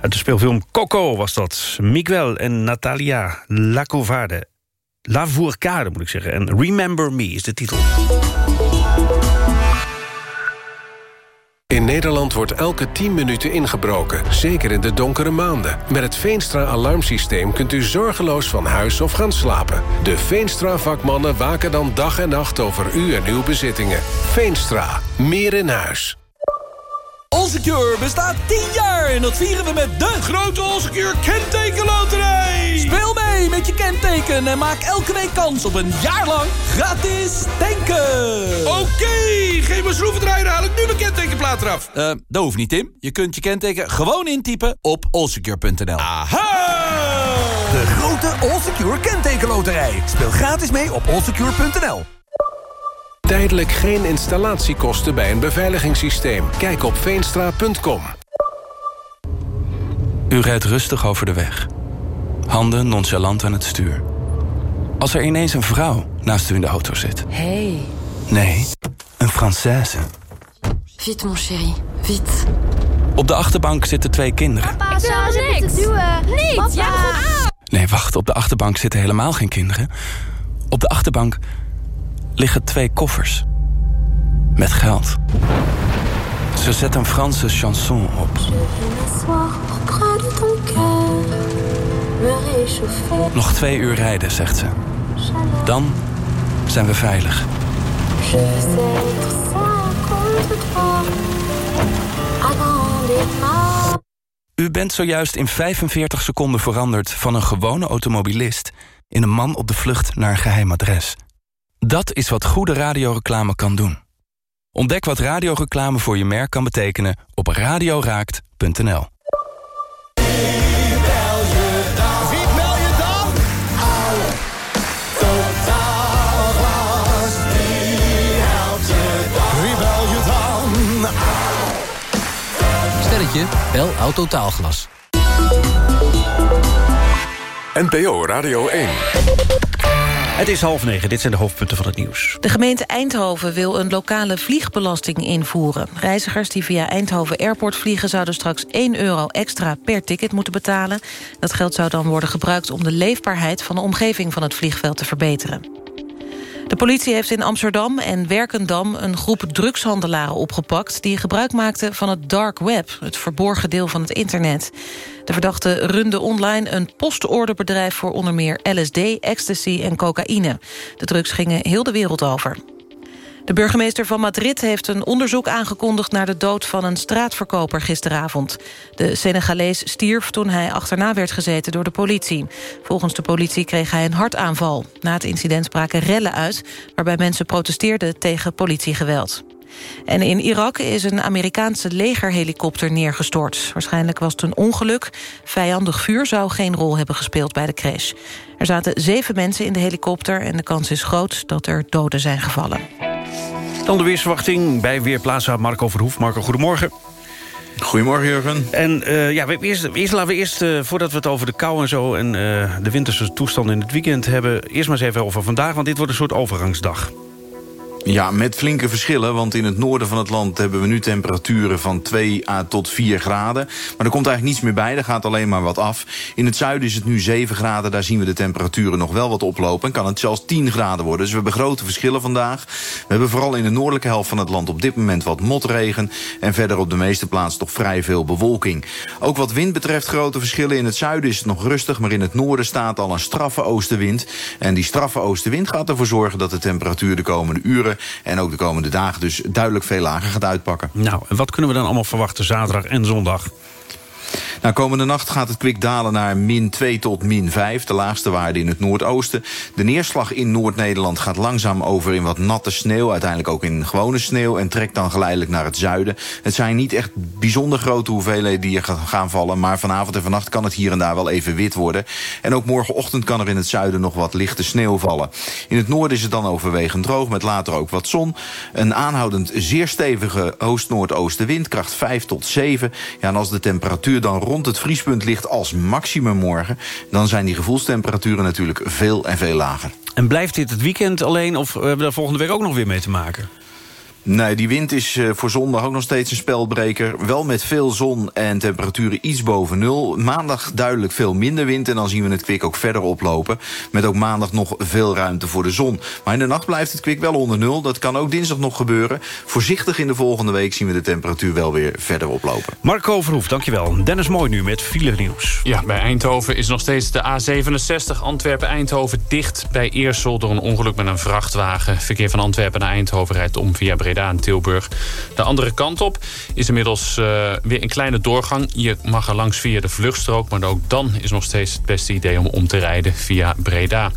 Uit de speelfilm Coco was dat. Miguel en Natalia Lacovarde. Lavourcade moet ik zeggen. En Remember Me is de titel. In Nederland wordt elke 10 minuten ingebroken, zeker in de donkere maanden. Met het Veenstra-alarmsysteem kunt u zorgeloos van huis of gaan slapen. De Veenstra-vakmannen waken dan dag en nacht over u en uw bezittingen. Veenstra, meer in huis. Allsecure bestaat 10 jaar en dat vieren we met de grote Allsecure kentekenloterij. Speel mee met je kenteken en maak elke week kans op een jaar lang gratis tanken. Oké, geef me schroevendraaier, haal ik nu mijn kentekenplaat eraf. Eh, dat hoeft niet, Tim. Je kunt je kenteken gewoon intypen op allsecure.nl. Aha! De grote Allsecure kentekenloterij. Speel gratis mee op allsecure.nl. Tijdelijk geen installatiekosten bij een beveiligingssysteem. Kijk op veenstra.com. U rijdt rustig over de weg. Handen nonchalant aan het stuur. Als er ineens een vrouw naast u in de auto zit. Hey. Nee, een Française. Vite, mon chéri. Vite. Op de achterbank zitten twee kinderen. Papa, ik wil niks. Duwen. Niet. Papa. Nee, wacht, op de achterbank zitten helemaal geen kinderen. Op de achterbank liggen twee koffers. Met geld. Ze zet een Franse chanson op. Nog twee uur rijden, zegt ze. Dan zijn we veilig. U bent zojuist in 45 seconden veranderd van een gewone automobilist... in een man op de vlucht naar een geheim adres. Dat is wat goede radioreclame kan doen. Ontdek wat radioreclame voor je merk kan betekenen op radioraakt.nl. Stelletje, bel Autotaalglas. NPO Radio 1. Het is half negen, dit zijn de hoofdpunten van het nieuws. De gemeente Eindhoven wil een lokale vliegbelasting invoeren. Reizigers die via Eindhoven Airport vliegen... zouden straks 1 euro extra per ticket moeten betalen. Dat geld zou dan worden gebruikt om de leefbaarheid... van de omgeving van het vliegveld te verbeteren. De politie heeft in Amsterdam en Werkendam een groep drugshandelaren opgepakt... die gebruik maakten van het dark web, het verborgen deel van het internet. De verdachten runden online een postorderbedrijf voor onder meer LSD, ecstasy en cocaïne. De drugs gingen heel de wereld over. De burgemeester van Madrid heeft een onderzoek aangekondigd... naar de dood van een straatverkoper gisteravond. De Senegalees stierf toen hij achterna werd gezeten door de politie. Volgens de politie kreeg hij een hartaanval. Na het incident spraken rellen uit... waarbij mensen protesteerden tegen politiegeweld. En in Irak is een Amerikaanse legerhelikopter neergestort. Waarschijnlijk was het een ongeluk. Vijandig vuur zou geen rol hebben gespeeld bij de crash. Er zaten zeven mensen in de helikopter... en de kans is groot dat er doden zijn gevallen. Dan de weersverwachting bij Weerplaza Marco Verhoef. Marco, goedemorgen. Goedemorgen, Jurgen. En uh, ja, we eerst, eerst, laten we eerst, uh, voordat we het over de kou en zo... en uh, de winterse toestand in het weekend hebben... eerst maar eens even over vandaag, want dit wordt een soort overgangsdag. Ja, met flinke verschillen, want in het noorden van het land hebben we nu temperaturen van 2 à tot 4 graden. Maar er komt eigenlijk niets meer bij, er gaat alleen maar wat af. In het zuiden is het nu 7 graden, daar zien we de temperaturen nog wel wat oplopen. En kan het zelfs 10 graden worden, dus we hebben grote verschillen vandaag. We hebben vooral in de noordelijke helft van het land op dit moment wat motregen. En verder op de meeste plaatsen toch vrij veel bewolking. Ook wat wind betreft grote verschillen. In het zuiden is het nog rustig, maar in het noorden staat al een straffe oostenwind. En die straffe oostenwind gaat ervoor zorgen dat de temperatuur de komende uren en ook de komende dagen dus duidelijk veel lager gaat uitpakken. Nou, en wat kunnen we dan allemaal verwachten zaterdag en zondag? Nou, komende nacht gaat het kwik dalen naar min 2 tot min 5. De laagste waarde in het noordoosten. De neerslag in Noord-Nederland gaat langzaam over in wat natte sneeuw. Uiteindelijk ook in gewone sneeuw. En trekt dan geleidelijk naar het zuiden. Het zijn niet echt bijzonder grote hoeveelheden die er gaan vallen. Maar vanavond en vannacht kan het hier en daar wel even wit worden. En ook morgenochtend kan er in het zuiden nog wat lichte sneeuw vallen. In het noorden is het dan overwegend droog. Met later ook wat zon. Een aanhoudend zeer stevige oost-noordoostenwind. Kracht 5 tot 7. Ja, en als de temperatuur dan rond het vriespunt ligt als maximum morgen... dan zijn die gevoelstemperaturen natuurlijk veel en veel lager. En blijft dit het weekend alleen of hebben we daar volgende week ook nog weer mee te maken? Nee, die wind is uh, voor zondag ook nog steeds een spelbreker. Wel met veel zon en temperaturen iets boven nul. Maandag duidelijk veel minder wind en dan zien we het kwik ook verder oplopen. Met ook maandag nog veel ruimte voor de zon. Maar in de nacht blijft het kwik wel onder nul. Dat kan ook dinsdag nog gebeuren. Voorzichtig in de volgende week zien we de temperatuur wel weer verder oplopen. Marco Verhoef, dankjewel. Dennis Mooi nu met file nieuws. Ja, bij Eindhoven is nog steeds de A67 Antwerpen-Eindhoven dicht bij Eersel... door een ongeluk met een vrachtwagen. Verkeer van Antwerpen naar Eindhoven rijdt om via Breda Breda en Tilburg. De andere kant op is inmiddels uh, weer een kleine doorgang. Je mag er langs via de vluchtstrook, maar ook dan is nog steeds het beste idee om om te rijden via Breda.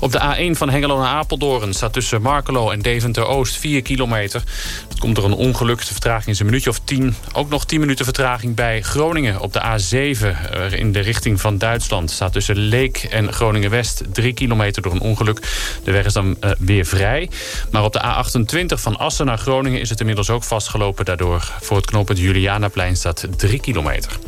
Op de A1 van Hengelo naar Apeldoorn staat tussen Markelo en Deventer-Oost 4 kilometer. Dat komt door een ongeluk. De vertraging is een minuutje of 10. Ook nog 10 minuten vertraging bij Groningen op de A7 uh, in de richting van Duitsland. Staat tussen Leek en Groningen-West 3 kilometer door een ongeluk. De weg is dan uh, weer vrij. Maar op de A28 van Assen naar Groningen is het inmiddels ook vastgelopen. Daardoor voor het knooppunt Julianaplein staat 3 kilometer.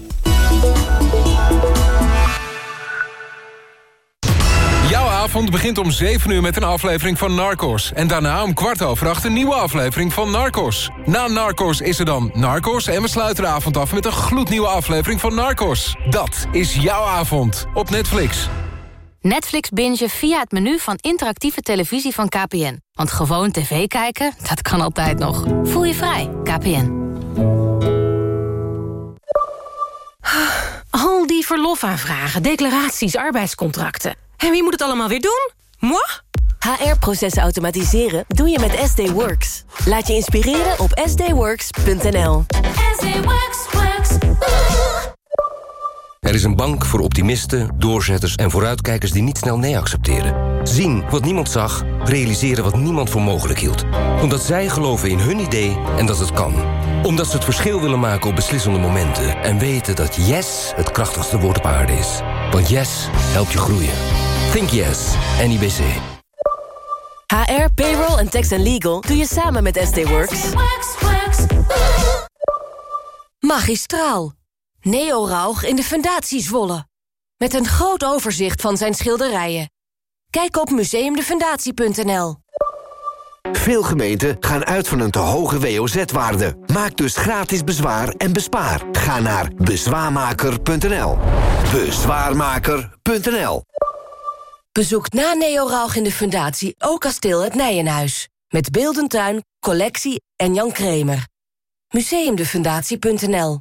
Jouw avond begint om 7 uur met een aflevering van Narcos. En daarna om kwart over acht een nieuwe aflevering van Narcos. Na Narcos is er dan Narcos en we sluiten de avond af met een gloednieuwe aflevering van Narcos. Dat is jouw avond op Netflix. Netflix bingen via het menu van interactieve televisie van KPN. Want gewoon tv kijken, dat kan altijd nog. Voel je vrij, KPN. Al die verlofaanvragen, declaraties, arbeidscontracten. En wie moet het allemaal weer doen? Moi? HR-processen automatiseren doe je met SD Works. Laat je inspireren op sdworks.nl. Er is een bank voor optimisten, doorzetters en vooruitkijkers die niet snel nee accepteren. Zien wat niemand zag, realiseren wat niemand voor mogelijk hield. Omdat zij geloven in hun idee en dat het kan. Omdat ze het verschil willen maken op beslissende momenten. En weten dat yes het krachtigste woord op aarde is. Want yes helpt je groeien. Think yes, NIBC. HR, payroll en tax and legal doe je samen met SD Works. Magistraal. Neo Rauch in de Fundatie Zwolle. Met een groot overzicht van zijn schilderijen. Kijk op museumdefundatie.nl. Veel gemeenten gaan uit van een te hoge WOZ-waarde. Maak dus gratis bezwaar en bespaar. Ga naar bezwaarmaker.nl. Bezwaarmaker.nl Bezoek na Neo Rauch in de Fundatie ook kasteel het Nijenhuis. Met Beeldentuin, collectie en Jan Kremer. Museumdefundatie.nl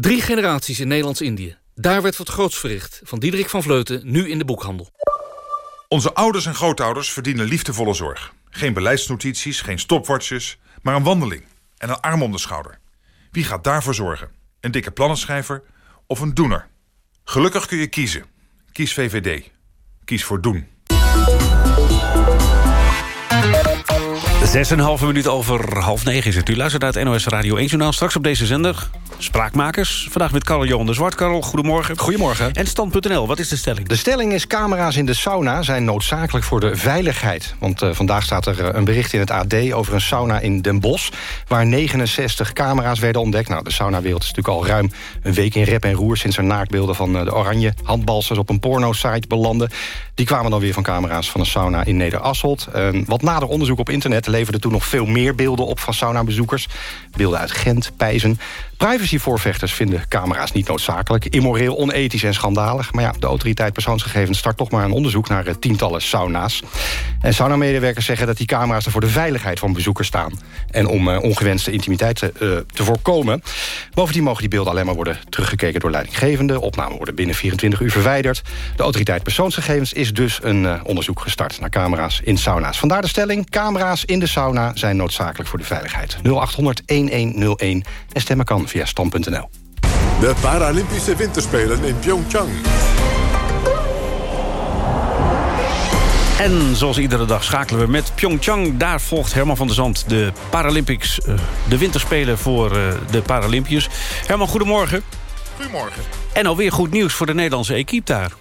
Drie generaties in Nederlands-Indië. Daar werd wat groots verricht. Van Diederik van Vleuten, nu in de boekhandel. Onze ouders en grootouders verdienen liefdevolle zorg. Geen beleidsnotities, geen stopwatches, maar een wandeling en een arm om de schouder. Wie gaat daarvoor zorgen? Een dikke plannenschrijver of een doener? Gelukkig kun je kiezen. Kies VVD. Kies voor doen. Zes en een halve minuut over half negen is het. U luistert naar het NOS Radio 1 Journaal. Straks op deze zender Spraakmakers. Vandaag met Karel Johan de Zwart. Karel, goedemorgen. Goedemorgen. En Stand.nl, wat is de stelling? De stelling is camera's in de sauna zijn noodzakelijk voor de veiligheid. Want uh, vandaag staat er uh, een bericht in het AD over een sauna in Den Bosch... waar 69 camera's werden ontdekt. Nou, de saunawereld is natuurlijk al ruim een week in rep en roer... sinds er naaktbeelden van uh, de oranje handbalsers op een porno-site belanden. Die kwamen dan weer van camera's van een sauna in Nederasselt. wat nader onderzoek op internet leverde toen nog veel meer beelden op... van saunabezoekers. Beelden uit Gent, Pijzen... Privacyvoorvechters vinden camera's niet noodzakelijk... immoreel, onethisch en schandalig. Maar ja, de autoriteit persoonsgegevens start toch maar een onderzoek... naar uh, tientallen sauna's. En saunamedewerkers zeggen dat die camera's er voor de veiligheid van bezoekers staan... en om uh, ongewenste intimiteit te, uh, te voorkomen. Bovendien mogen die beelden alleen maar worden teruggekeken door leidinggevenden. Opnamen worden binnen 24 uur verwijderd. De autoriteit persoonsgegevens is dus een onderzoek gestart... naar camera's in sauna's. Vandaar de stelling, camera's in de sauna zijn noodzakelijk voor de veiligheid. 0800-1101 en stemmen kan via stam.nl. De Paralympische Winterspelen in Pyeongchang. En zoals iedere dag schakelen we met Pyeongchang. Daar volgt Herman van der Zand de Paralympics, uh, de winterspelen voor uh, de Paralympiërs. Herman, goedemorgen. Goedemorgen. En alweer goed nieuws voor de Nederlandse equipe daar.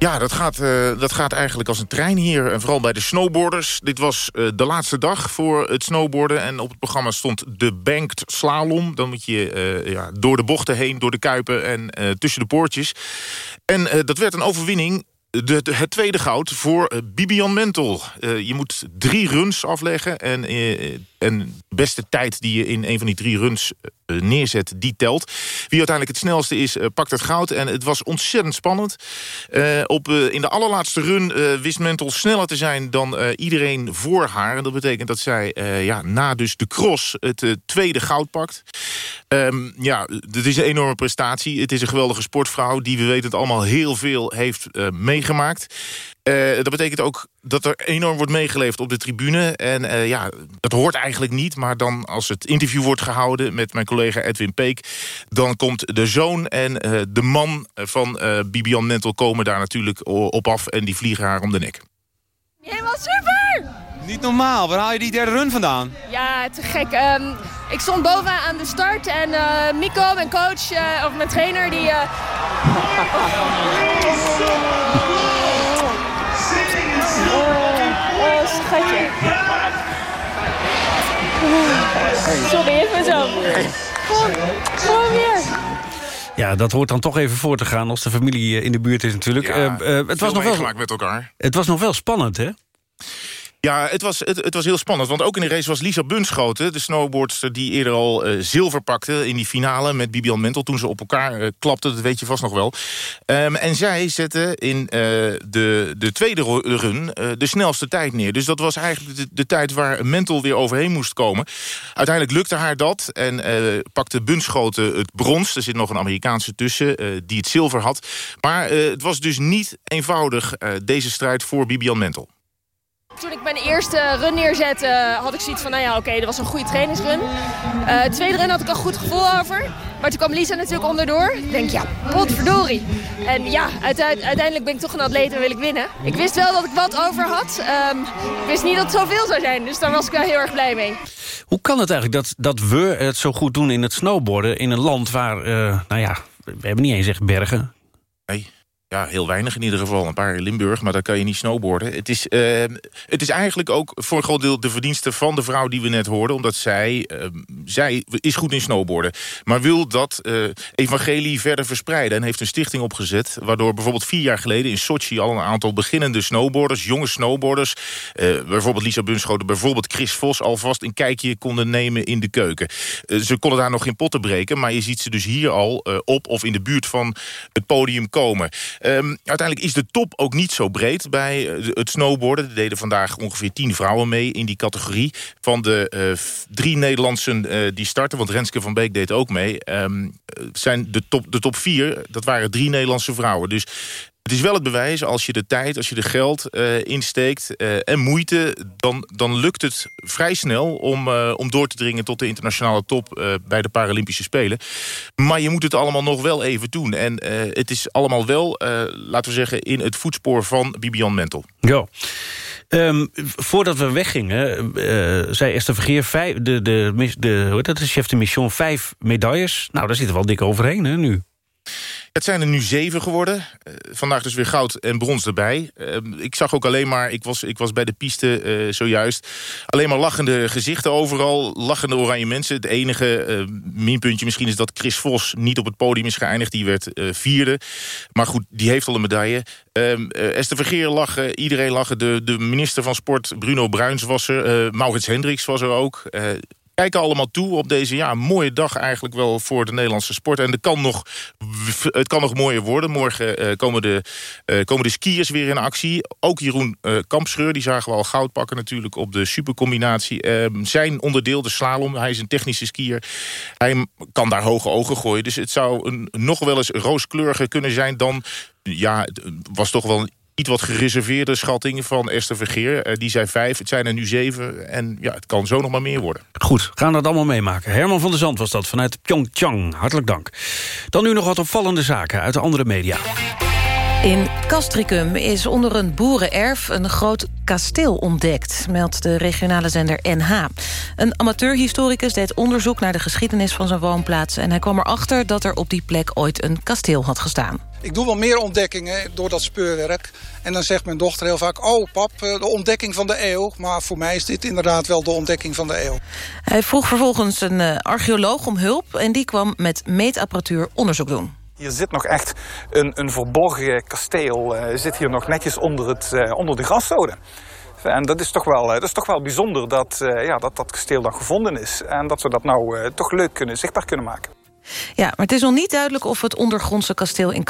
Ja, dat gaat, uh, dat gaat eigenlijk als een trein hier. En vooral bij de snowboarders. Dit was uh, de laatste dag voor het snowboarden. En op het programma stond de banked slalom. Dan moet je uh, ja, door de bochten heen, door de kuipen en tussen de poortjes. En dat werd een overwinning de, het tweede goud voor Bibian Mentel. Je moet drie runs afleggen. En, en de beste tijd die je in een van die drie runs neerzet, die telt. Wie uiteindelijk het snelste is, pakt het goud. En het was ontzettend spannend. op, in de allerlaatste run wist Mentel sneller te zijn dan iedereen voor haar. En dat betekent dat zij ja, na dus de cross het tweede goud pakt. Um, ja, het is een enorme prestatie. Het is een geweldige sportvrouw die, we weten het allemaal, heel veel heeft meegemaakt. Uh, dat betekent ook dat er enorm wordt meegeleefd op de tribune. En uh, ja, dat hoort eigenlijk niet. Maar dan als het interview wordt gehouden met mijn collega Edwin Peek... dan komt de zoon en uh, de man van Bibian Mentel komen daar natuurlijk op af... en die vliegen haar om de nek. Helemaal super! Niet normaal. Waar haal je die derde run vandaan? Ja, te gek. Um, ik stond bovenaan aan de start en uh, Mico, mijn coach, uh, of mijn trainer, die... Uh... Oh, oh, schatje. Sorry, even zo. Gewoon, gewoon weer. Ja, dat hoort dan toch even voor te gaan als de familie in de buurt is natuurlijk. Ja, uh, uh, het was nog wel met elkaar. Het was nog wel spannend, hè? Ja, het was, het, was heel spannend. Want ook in de race was Lisa Bunschoten, de snowboardster... die eerder al uh, zilver pakte in die finale met Bibian Mentel... toen ze op elkaar uh, klapten, dat weet je vast nog wel. Um, en zij zette in uh, de, de tweede run de snelste tijd neer. Dus dat was eigenlijk de, de, tijd waar Mentel weer overheen moest komen. Uiteindelijk lukte haar dat en pakte Bunschoten het brons. Er zit nog een Amerikaanse tussen die het zilver had. Maar het was dus niet eenvoudig, deze strijd voor Bibian Mentel. Toen ik mijn eerste run neerzette, had ik zoiets van, nou ja, oké, dat was een goede trainingsrun. Uh, tweede run had ik een goed gevoel over. Maar toen kwam Lisa natuurlijk onderdoor. Ik denk, ja, potverdorie. En ja, uiteindelijk ben ik toch een atleet en wil ik winnen. Ik wist wel dat ik wat over had. Um, ik wist niet dat het zoveel zou zijn, dus daar was ik wel heel erg blij mee. Hoe kan het eigenlijk dat, dat we het zo goed doen in het snowboarden... in een land waar, uh, nou ja, we hebben niet eens echt bergen... Nee. Ja, heel weinig in ieder geval. Een paar in Limburg, maar daar kan je niet snowboarden. Het is, uh, het is eigenlijk ook voor een groot deel de verdienste van de vrouw die we net hoorden. Omdat zij, uh, zij is goed in snowboarden. Maar wil dat uh, evangelie verder verspreiden. En heeft een stichting opgezet. Waardoor bijvoorbeeld vier jaar geleden in Sochi al een aantal beginnende snowboarders. Jonge snowboarders. bijvoorbeeld Lisa Bunschoten, bijvoorbeeld Chris Vos. Alvast een kijkje konden nemen in de keuken. ze konden daar nog geen potten breken. Maar je ziet ze dus hier al op of in de buurt van het podium komen. Um, uiteindelijk is de top ook niet zo breed bij uh, het snowboarden. Er deden vandaag ongeveer tien vrouwen mee in die categorie. Van de uh, drie Nederlandsen uh, die starten, want Renske van Beek deed ook mee... Um, zijn de top, de top vier, dat waren drie Nederlandse vrouwen. Dus het is wel het bewijs, als je de tijd, als je de geld uh, insteekt uh, en moeite... Dan, dan lukt het vrij snel om, uh, om door te dringen tot de internationale top... bij de Paralympische Spelen. Maar je moet het allemaal nog wel even doen. En het is allemaal wel, laten we zeggen, in het voetspoor van Bibian Mentel. Ja. Um, voordat we weggingen, zei Esther Vergeer... Vijf, de, de, de, hoe heet de chef de mission, vijf medailles. Nou, daar zit er wel dik overheen, hè, nu. Het zijn er nu zeven geworden. Uh, vandaag dus weer goud en brons erbij. Uh, ik zag ook alleen maar, ik was, ik was bij de piste uh, zojuist... alleen maar lachende gezichten overal, lachende oranje mensen. Het enige minpuntje misschien is dat Chris Vos niet op het podium is geëindigd. Die werd vierde. Maar goed, die heeft al een medaille. Ehm, Esther Vergeer lachen, iedereen lachen. De, de minister van Sport, Bruno Bruins, was er. Maurits Hendricks was er ook kijken allemaal toe op deze ja, mooie dag eigenlijk wel voor de Nederlandse sport. En er kan nog, het kan nog mooier worden. Morgen uh, komen, de, uh, komen de skiers weer in actie. Ook Jeroen uh, Kampschreur, die zagen we al goud pakken natuurlijk op de supercombinatie. Ehm, zijn onderdeel, de slalom, hij is een technische skier. Hij kan daar hoge ogen gooien. Dus het zou een, nog wel eens rooskleuriger kunnen zijn dan... Ja, het was toch wel iets wat gereserveerde schatting van Esther Vergeer. Uh, die zei vijf, het zijn er nu zeven. En ja, het kan zo nog maar meer worden. Goed, gaan we dat allemaal meemaken. Herman van der Zand was dat vanuit Pyeongchang. Hartelijk dank. Dan nu nog wat opvallende zaken uit de andere media. In Castricum is onder een boerenerf een groot kasteel ontdekt, meldt de regionale zender NH. Een amateurhistoricus deed onderzoek naar de geschiedenis van zijn woonplaats... en hij kwam erachter dat er op die plek ooit een kasteel had gestaan. Ik doe wel meer ontdekkingen door dat speurwerk. En dan zegt mijn dochter heel vaak, oh pap, eh, de ontdekking van de eeuw. Maar voor mij is dit inderdaad wel de ontdekking van de eeuw. Hij vroeg vervolgens een uh, archeoloog om hulp... en die kwam met meetapparatuur onderzoek doen. Hier zit nog echt een, een verborgen kasteel. Uh, zit hier nog netjes onder, het, uh, onder de graszoden. En dat is toch wel, dat is toch wel bijzonder dat, ja, dat dat kasteel dan gevonden is. En dat we dat nou toch leuk kunnen, zichtbaar kunnen maken. Ja, maar het is nog niet duidelijk of het ondergrondse kasteel in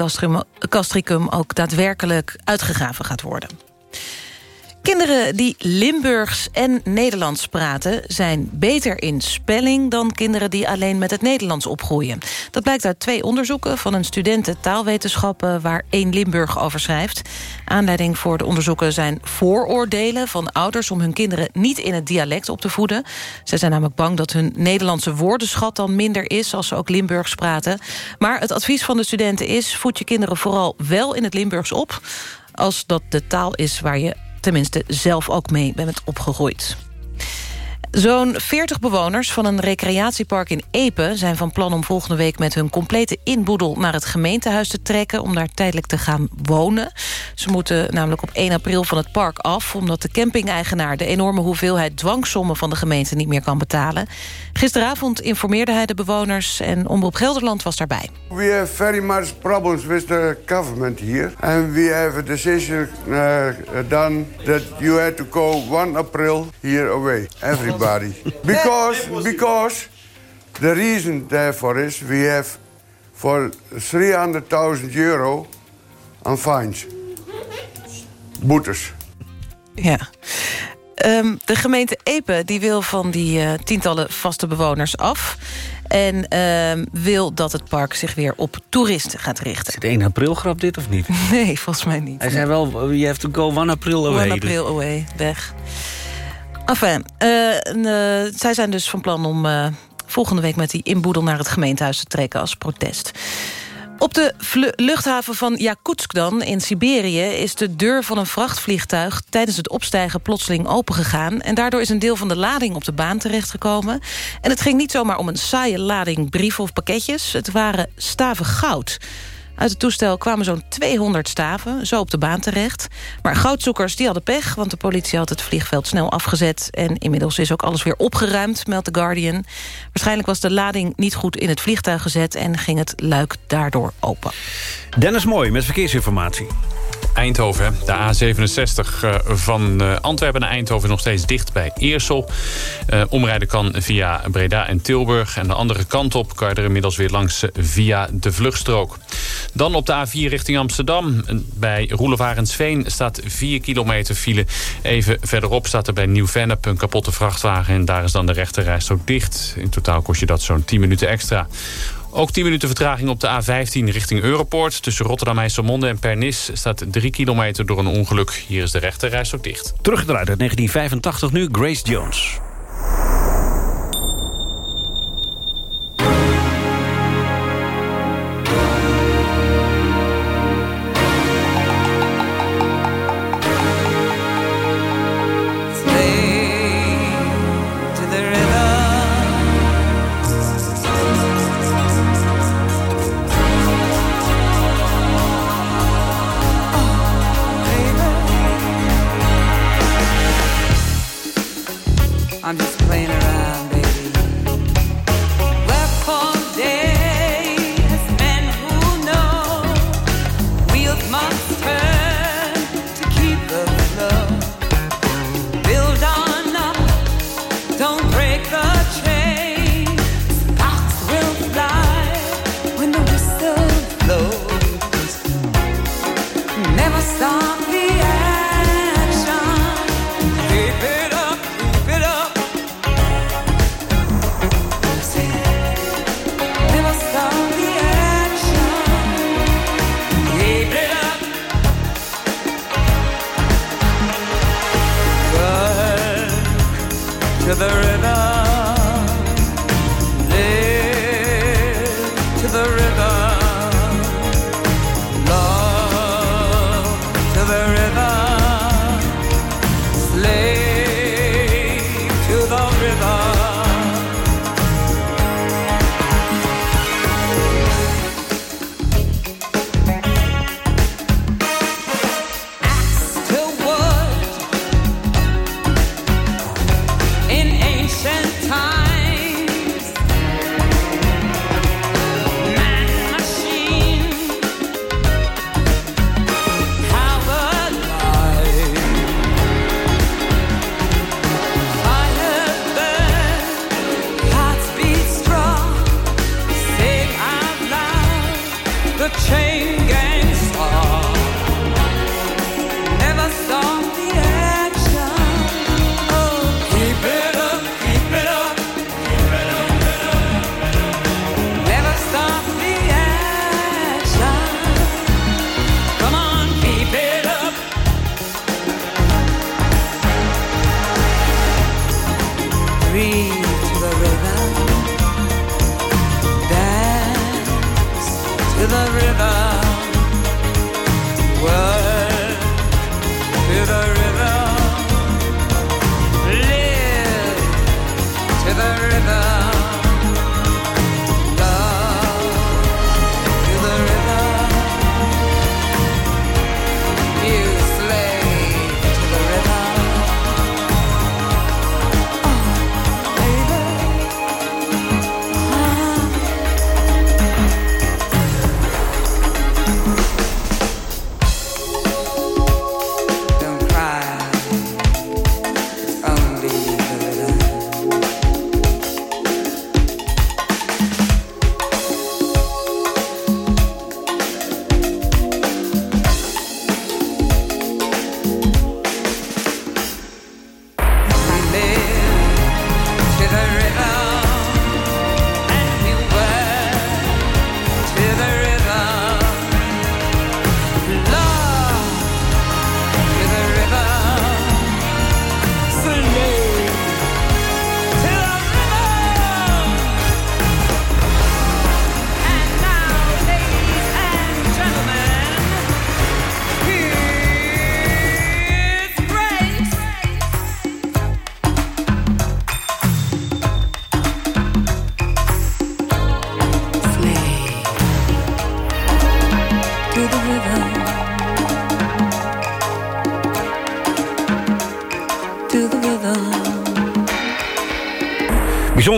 Castricum ook daadwerkelijk uitgegraven gaat worden. Kinderen die Limburgs en Nederlands praten... zijn beter in spelling dan kinderen die alleen met het Nederlands opgroeien. Dat blijkt uit twee onderzoeken van een studenten taalwetenschappen... waar één Limburg over schrijft. Aanleiding voor de onderzoeken zijn vooroordelen van ouders... om hun kinderen niet in het dialect op te voeden. Ze zijn namelijk bang dat hun Nederlandse woordenschat dan minder is... als ze ook Limburgs praten. Maar het advies van de studenten is... voed je kinderen vooral wel in het Limburgs op... als dat de taal is waar je tenminste zelf ook mee bent opgegroeid. Zo'n 40 bewoners van een recreatiepark in Epe... zijn van plan om volgende week met hun complete inboedel... naar het gemeentehuis te trekken om daar tijdelijk te gaan wonen. Ze moeten namelijk op 1 april van het park af... omdat de camping-eigenaar de enorme hoeveelheid dwangsommen... van de gemeente niet meer kan betalen. Gisteravond informeerde hij de bewoners... en Omroep Gelderland was daarbij. We have very much problems with the government here. And we have a decision uh, done that you had to go 1 April here away. Everybody. Because, because the reason therefore is we have for 300.000 euro on fines. Boetes. Ja. Um, de gemeente Epe die wil van die uh, tientallen vaste bewoners af. En uh, wil dat het park zich weer op toeristen gaat richten. Is het 1 april grap dit of niet? Nee, volgens mij niet. Hij zei wel, you have to go 1 april away. 1 april away, weg. Enfin, uh, uh, zij zijn dus van plan om uh, volgende week met die inboedel naar het gemeentehuis te trekken als protest. Op de luchthaven van Yakutsk dan, in Siberië... is de deur van een vrachtvliegtuig tijdens het opstijgen plotseling opengegaan... en daardoor is een deel van de lading op de baan terechtgekomen. En het ging niet zomaar om een saaie lading brieven of pakketjes. Het waren staven goud. Uit het toestel kwamen zo'n 200 staven, zo op de baan terecht. Maar goudzoekers die hadden pech, want de politie had het vliegveld snel afgezet... en inmiddels is ook alles weer opgeruimd, meldt The Guardian. Waarschijnlijk was de lading niet goed in het vliegtuig gezet... en ging het luik daardoor open. Dennis Mooi met verkeersinformatie. Eindhoven. De A67 eh, van eh, Antwerpen naar Eindhoven nog steeds dicht bij Eersel. Uh, omrijden kan via Breda en Tilburg. En de andere kant op kan je er inmiddels weer langs via de vluchtstrook. Dan op de A4 richting Amsterdam. Bij Roelevarensveen staat 4 kilometer file. Even verderop staat er bij Nieuw-Vennep een kapotte vrachtwagen. En daar is dan de rechterreis ook dicht. In totaal kost je dat zo'n 10 minuten extra. Ook 10 minuten vertraging op de A15 richting Europoort. Tussen Rotterdam, IJsselmonde en Pernis staat 3 kilometer door een ongeluk. Hier is de rechterreis ook dicht. Teruggedraaid uit 1985 nu Grace Jones.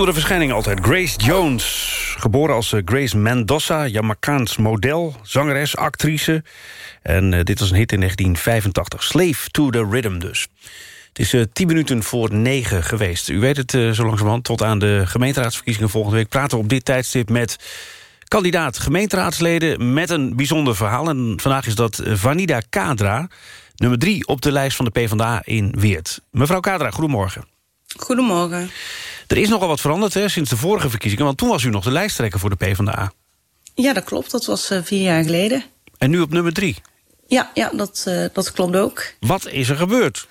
Bijzondere verschijning altijd. Grace Jones. Geboren als eh, Grace Mendoza, Jamaicaans model, zangeres, actrice. En eh, dit was een hit in 1985. Slave to the Rhythm dus. Het is eh, tien minuten voor negen geweest. U weet het eh, zo langzamerhand. Tot aan de gemeenteraadsverkiezingen volgende week... praten we op dit tijdstip met kandidaat gemeenteraadsleden... met een bijzonder verhaal. En vandaag is dat Vanida Kadra... nummer drie op de lijst van de PvdA in Weert. Mevrouw Kadra, goedemorgen. Goedemorgen. Er is nogal wat veranderd hè, sinds de vorige verkiezingen... want toen was u nog de lijsttrekker voor de PvdA. Ja, dat klopt. Dat was eh, vier jaar geleden. En nu op nummer drie. Ja, ja dat, eh, dat klopt ook. Wat is er gebeurd?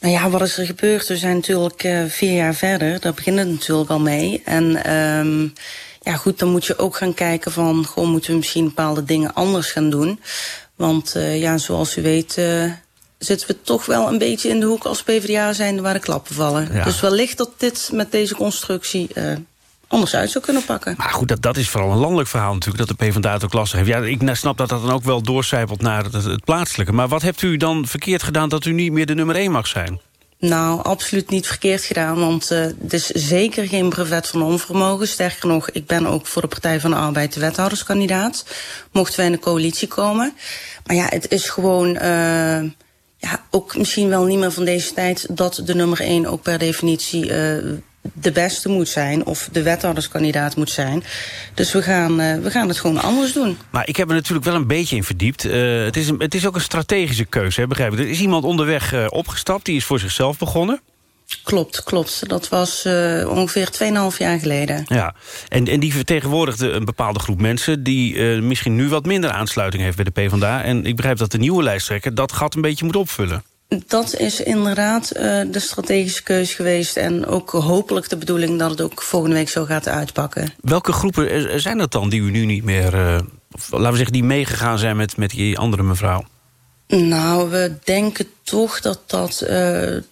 Nou ja, wat is er gebeurd? We zijn natuurlijk eh, vier jaar verder. Daar begint het natuurlijk al mee. En ehm, ja, goed, dan moet je ook gaan kijken van... gewoon moeten we misschien bepaalde dingen anders gaan doen. Want ja, zoals u weet... zitten we toch wel een beetje in de hoek als PvdA zijn waar de klappen vallen. Ja. Dus wellicht dat dit met deze constructie eh, anders uit zou kunnen pakken. Maar goed, dat, dat is vooral een landelijk verhaal natuurlijk... dat de PvdA het ook lastig heeft. Ja, ik snap dat dat dan ook wel doorcijpelt naar het, het plaatselijke. Maar wat hebt u dan verkeerd gedaan dat u niet meer de nummer één mag zijn? Nou, absoluut niet verkeerd gedaan, want eh het is zeker geen brevet van onvermogen. Sterker nog, ik ben ook voor de Partij van de Arbeid de wethouderskandidaat. Mochten wij in de coalitie komen. Maar ja, het is gewoon eh, ja, ook misschien wel niet meer van deze tijd... dat de nummer één ook per definitie eh, de beste moet zijn... of de wethouderskandidaat moet zijn. Dus we gaan, eh, we gaan het gewoon anders doen. Maar ik heb er natuurlijk wel een beetje in verdiept. Eh, het, is een, het is ook een strategische keuze, hè, begrijp ik. Er is iemand onderweg opgestapt, die is voor zichzelf begonnen. Klopt, klopt. Dat was eh, ongeveer 2,5 jaar geleden. Ja, en, en die vertegenwoordigde een bepaalde groep mensen... die eh, misschien nu wat minder aansluiting heeft bij de PvdA. En ik begrijp dat de nieuwe lijsttrekker dat gat een beetje moet opvullen. Dat is inderdaad eh, de strategische keus geweest. En ook hopelijk de bedoeling dat het ook volgende week zo gaat uitpakken. Welke groepen zijn dat dan die u nu niet meer... of, laten we zeggen, die meegegaan zijn met, met die andere mevrouw? Nou, we denken toch dat dat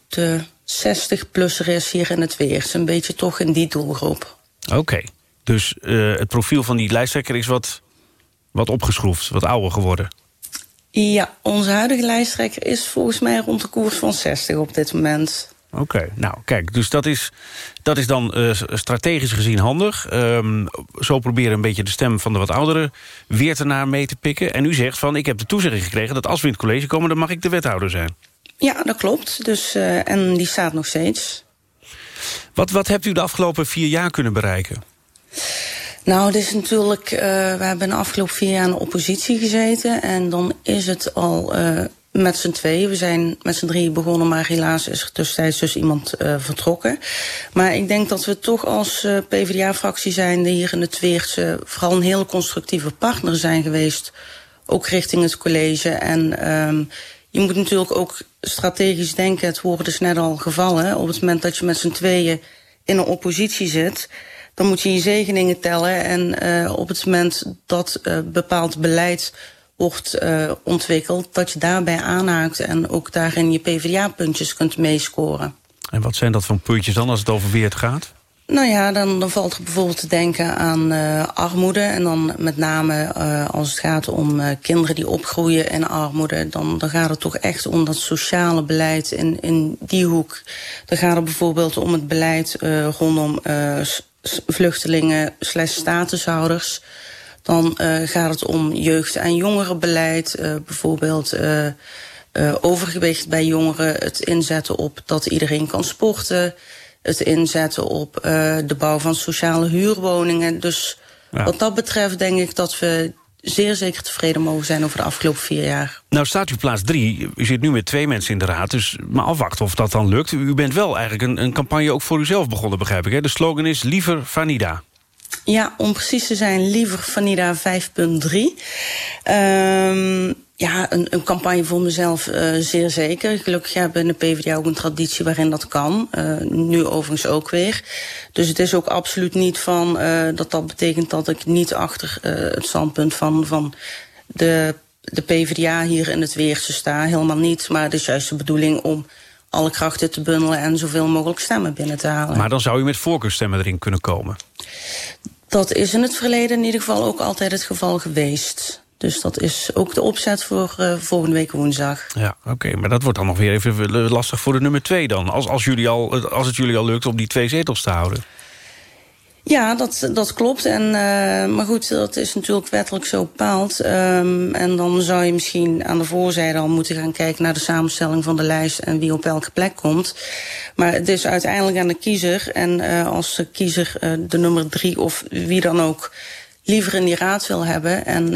de 60-plusser is hier in het Weert. Een beetje toch in die doelgroep. Oké, dus eh, het profiel van die lijsttrekker is wat, wat opgeschroefd, wat ouder geworden. Ja, onze huidige lijsttrekker is volgens mij rond de koers van 60 op dit moment. Oké, nou kijk, dus dat is, dat is dan eh, strategisch gezien handig. Ehm, zo proberen een beetje de stem van de wat oudere Weertenaar mee te pikken. En u zegt van, ik heb de toezegging gekregen... dat als we in het college komen, dan mag ik de wethouder zijn. Ja, dat klopt. Dus, eh, en die staat nog steeds. Wat, wat hebt u de afgelopen vier jaar kunnen bereiken? Nou, het is natuurlijk, eh, we hebben de afgelopen vier jaar in de oppositie gezeten. En dan is het al eh, met z'n tweeën. We zijn met z'n drieën begonnen, maar helaas is er tussentijds dus iemand vertrokken. Maar ik denk dat we toch als PvdA-fractie zijn hier in het Weertse... vooral een heel constructieve partner zijn geweest. Ook richting het college. En ehm, je moet natuurlijk ook strategisch denken. Het woord is net al gevallen. Op het moment dat je met z'n tweeën in een oppositie zit dan moet je je zegeningen tellen. En uh, op het moment dat uh, bepaald beleid wordt uh, ontwikkeld... dat je daarbij aanhaakt en ook daarin je PvdA-puntjes kunt meescoren. En wat zijn dat voor puntjes dan als het over Weert gaat? Nou ja, dan, dan valt er bijvoorbeeld te denken aan uh, armoede. En dan met name uh, als het gaat om uh, kinderen die opgroeien in armoede... Dan, dan gaat het toch echt om dat sociale beleid in, in die hoek. Dan gaat het bijvoorbeeld om het beleid rondom vluchtelingen slash statushouders. Dan eh, gaat het om jeugd- en jongerenbeleid. eh, bijvoorbeeld eh, eh, overgewicht bij jongeren. Het inzetten op dat iedereen kan sporten. Het inzetten op eh, de bouw van sociale huurwoningen. Dus Ja. wat dat betreft denk ik dat we zeer zeker tevreden mogen zijn over de afgelopen vier jaar. Nou staat u plaats drie. U zit nu met twee mensen in de raad. Dus maar afwachten of dat dan lukt. U bent wel eigenlijk een, een campagne ook voor uzelf begonnen, begrijp ik. Hè? De slogan is liever Vanida. Ja, om precies te zijn, liever Vanida 5.3. Ehm ja, een, een campagne voor mezelf eh, zeer zeker. Gelukkig hebben de PvdA ook een traditie waarin dat kan. Eh, nu overigens ook weer. Dus het is ook absoluut niet van eh, dat dat betekent dat ik niet achter het standpunt van, van de, de PvdA hier in het Weerse sta. Helemaal niet. Maar het is juist de bedoeling om alle krachten te bundelen en zoveel mogelijk stemmen binnen te halen. Maar dan zou u met voorkeurstemmen erin kunnen komen. Dat is in het verleden in ieder geval ook altijd het geval geweest. Dus dat is ook de opzet voor eh, volgende week woensdag. Ja, oké. maar dat wordt dan nog weer even lastig voor de nummer twee dan. Als, als, jullie al, als het jullie al lukt om die twee zetels te houden. Ja, dat, dat klopt. En, eh, maar goed, dat is natuurlijk wettelijk zo bepaald. Ehm, en dan zou je misschien aan de voorzijde al moeten gaan kijken... naar de samenstelling van de lijst en wie op welke plek komt. Maar het is uiteindelijk aan de kiezer. En eh, als de kiezer de nummer drie of wie dan ook... liever in die raad wil hebben... en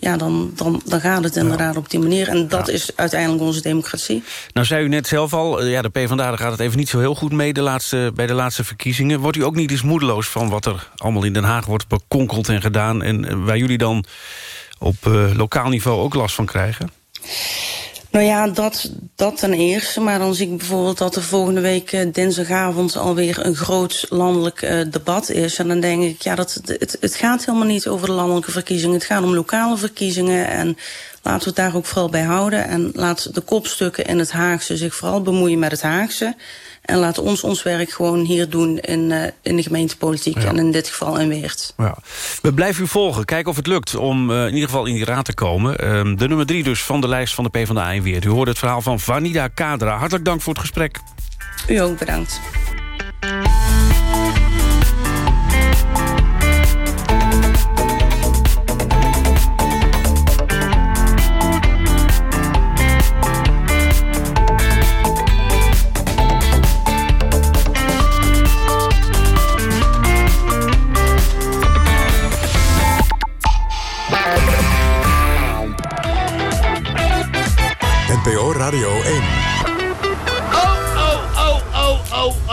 ja, dan, dan, dan gaat het inderdaad op die manier. En dat is uiteindelijk onze democratie. Nou zei u net zelf al, eh, ja, de PvdA gaat het even niet zo heel goed mee de laatste, bij de laatste verkiezingen. Wordt u ook niet eens moedeloos van wat er allemaal in Den Haag wordt bekonkeld en gedaan... en eh, waar jullie dan op eh, lokaal niveau ook last van krijgen? Nou ja, dat, dat ten eerste. Maar dan zie ik bijvoorbeeld dat er volgende week eh, dinsdagavond alweer een groot landelijk eh, debat is. En dan denk ik, ja, dat, het, het gaat helemaal niet over de landelijke verkiezingen. Het gaat om lokale verkiezingen. En laten we het daar ook vooral bij houden. En laat de kopstukken in het Haagse zich vooral bemoeien met het Haagse. En laat ons ons werk gewoon hier doen in, eh, in de gemeentepolitiek. En in dit geval in Weert. Ja. We blijven u volgen. Kijken of het lukt om eh, in ieder geval in die raad te komen. Ehm, de nummer drie dus van de lijst van de PvdA in Weert. U hoorde het verhaal van Vanida Kadra. Hartelijk dank voor het gesprek. U ook bedankt.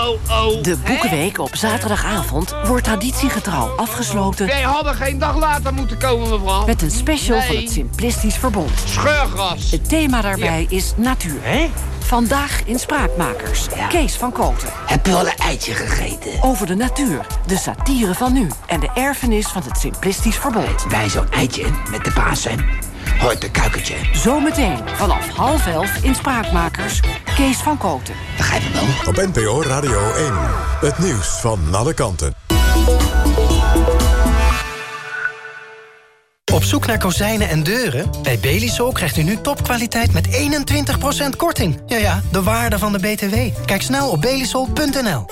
Oh, oh, oh. De Boekenweek op zaterdagavond wordt traditiegetrouw afgesloten... Wij hadden geen dag later moeten komen, mevrouw. met een special van het Simplistisch Verbond. Scheurgras. Het thema daarbij is natuur. Vandaag in Spraakmakers. Kees van Koten. Heb je wel een eitje gegeten? Over de natuur, de satire van nu... en de erfenis van het Simplistisch Verbond. Bij zo'n eitje met de Pasen hoort een kuikentje. Zometeen vanaf half elf in Spraakmakers. Kees van Koten. Begrijp je wel? Op NPO Radio 1. Het nieuws van alle kanten. Op zoek naar kozijnen en deuren? Bij Belisol krijgt u nu topkwaliteit met 21% korting. Ja ja, de waarde van de BTW. Kijk snel op belisol.nl.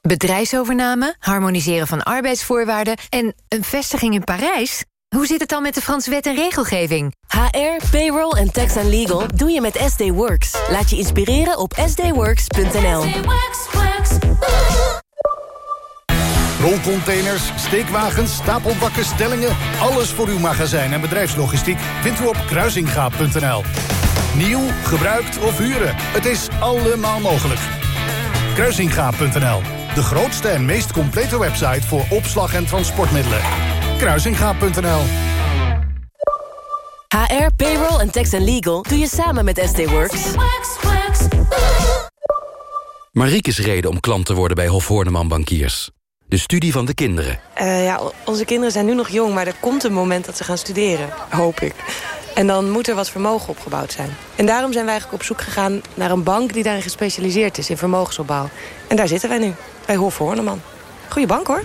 Bedrijfsovername, harmoniseren van arbeidsvoorwaarden en een vestiging in Parijs? Hoe zit het dan met de Franse wet en regelgeving? HR, payroll en tax and legal doe je met SD Works. Laat je inspireren op sdworks.nl. Rolcontainers, steekwagens, stapelbakken, stellingen... alles voor uw magazijn en bedrijfslogistiek vindt u op kruisingaap.nl. Nieuw, gebruikt of huren, het is allemaal mogelijk. Kruisingaap.nl, de grootste en meest complete website... voor opslag en transportmiddelen. Kruisingaap.nl HR, payroll en tax and legal doe je samen met SD Works. Mariek is reden om klant te worden bij Hof Horneman Bankiers. De studie van de kinderen. Eh, ja, onze kinderen zijn nu nog jong, maar er komt een moment dat ze gaan studeren, hoop ik. En dan moet er wat vermogen opgebouwd zijn. En daarom zijn wij eigenlijk op zoek gegaan naar een bank die daarin gespecialiseerd is in vermogensopbouw. En daar zitten wij nu, bij Hof Horneman. Goeie bank hoor.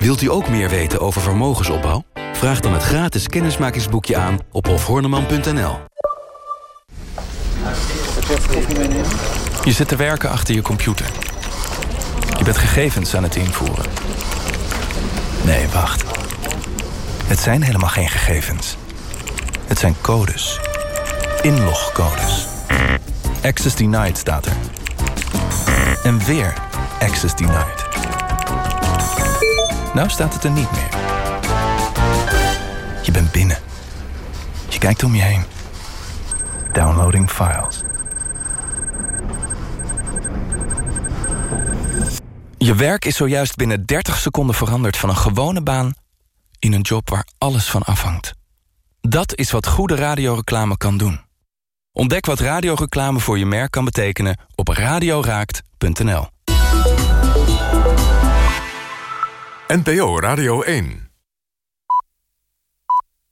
Wilt u ook meer weten over vermogensopbouw? Vraag dan het gratis kennismakingsboekje aan op hofhorneman.nl. Je zit te werken achter je computer. Je bent gegevens aan het invoeren. Nee, wacht. Het zijn helemaal geen gegevens. Het zijn codes. Inlogcodes. Access denied staat er. En weer access denied. Nou staat het er niet meer. Je bent binnen. Je kijkt om je heen. Downloading files. Je werk is zojuist binnen 30 seconden veranderd van een gewone baan in een job waar alles van afhangt. Dat is wat goede radioreclame kan doen. Ontdek wat radioreclame voor je merk kan betekenen op radioraakt.nl. NPO Radio 1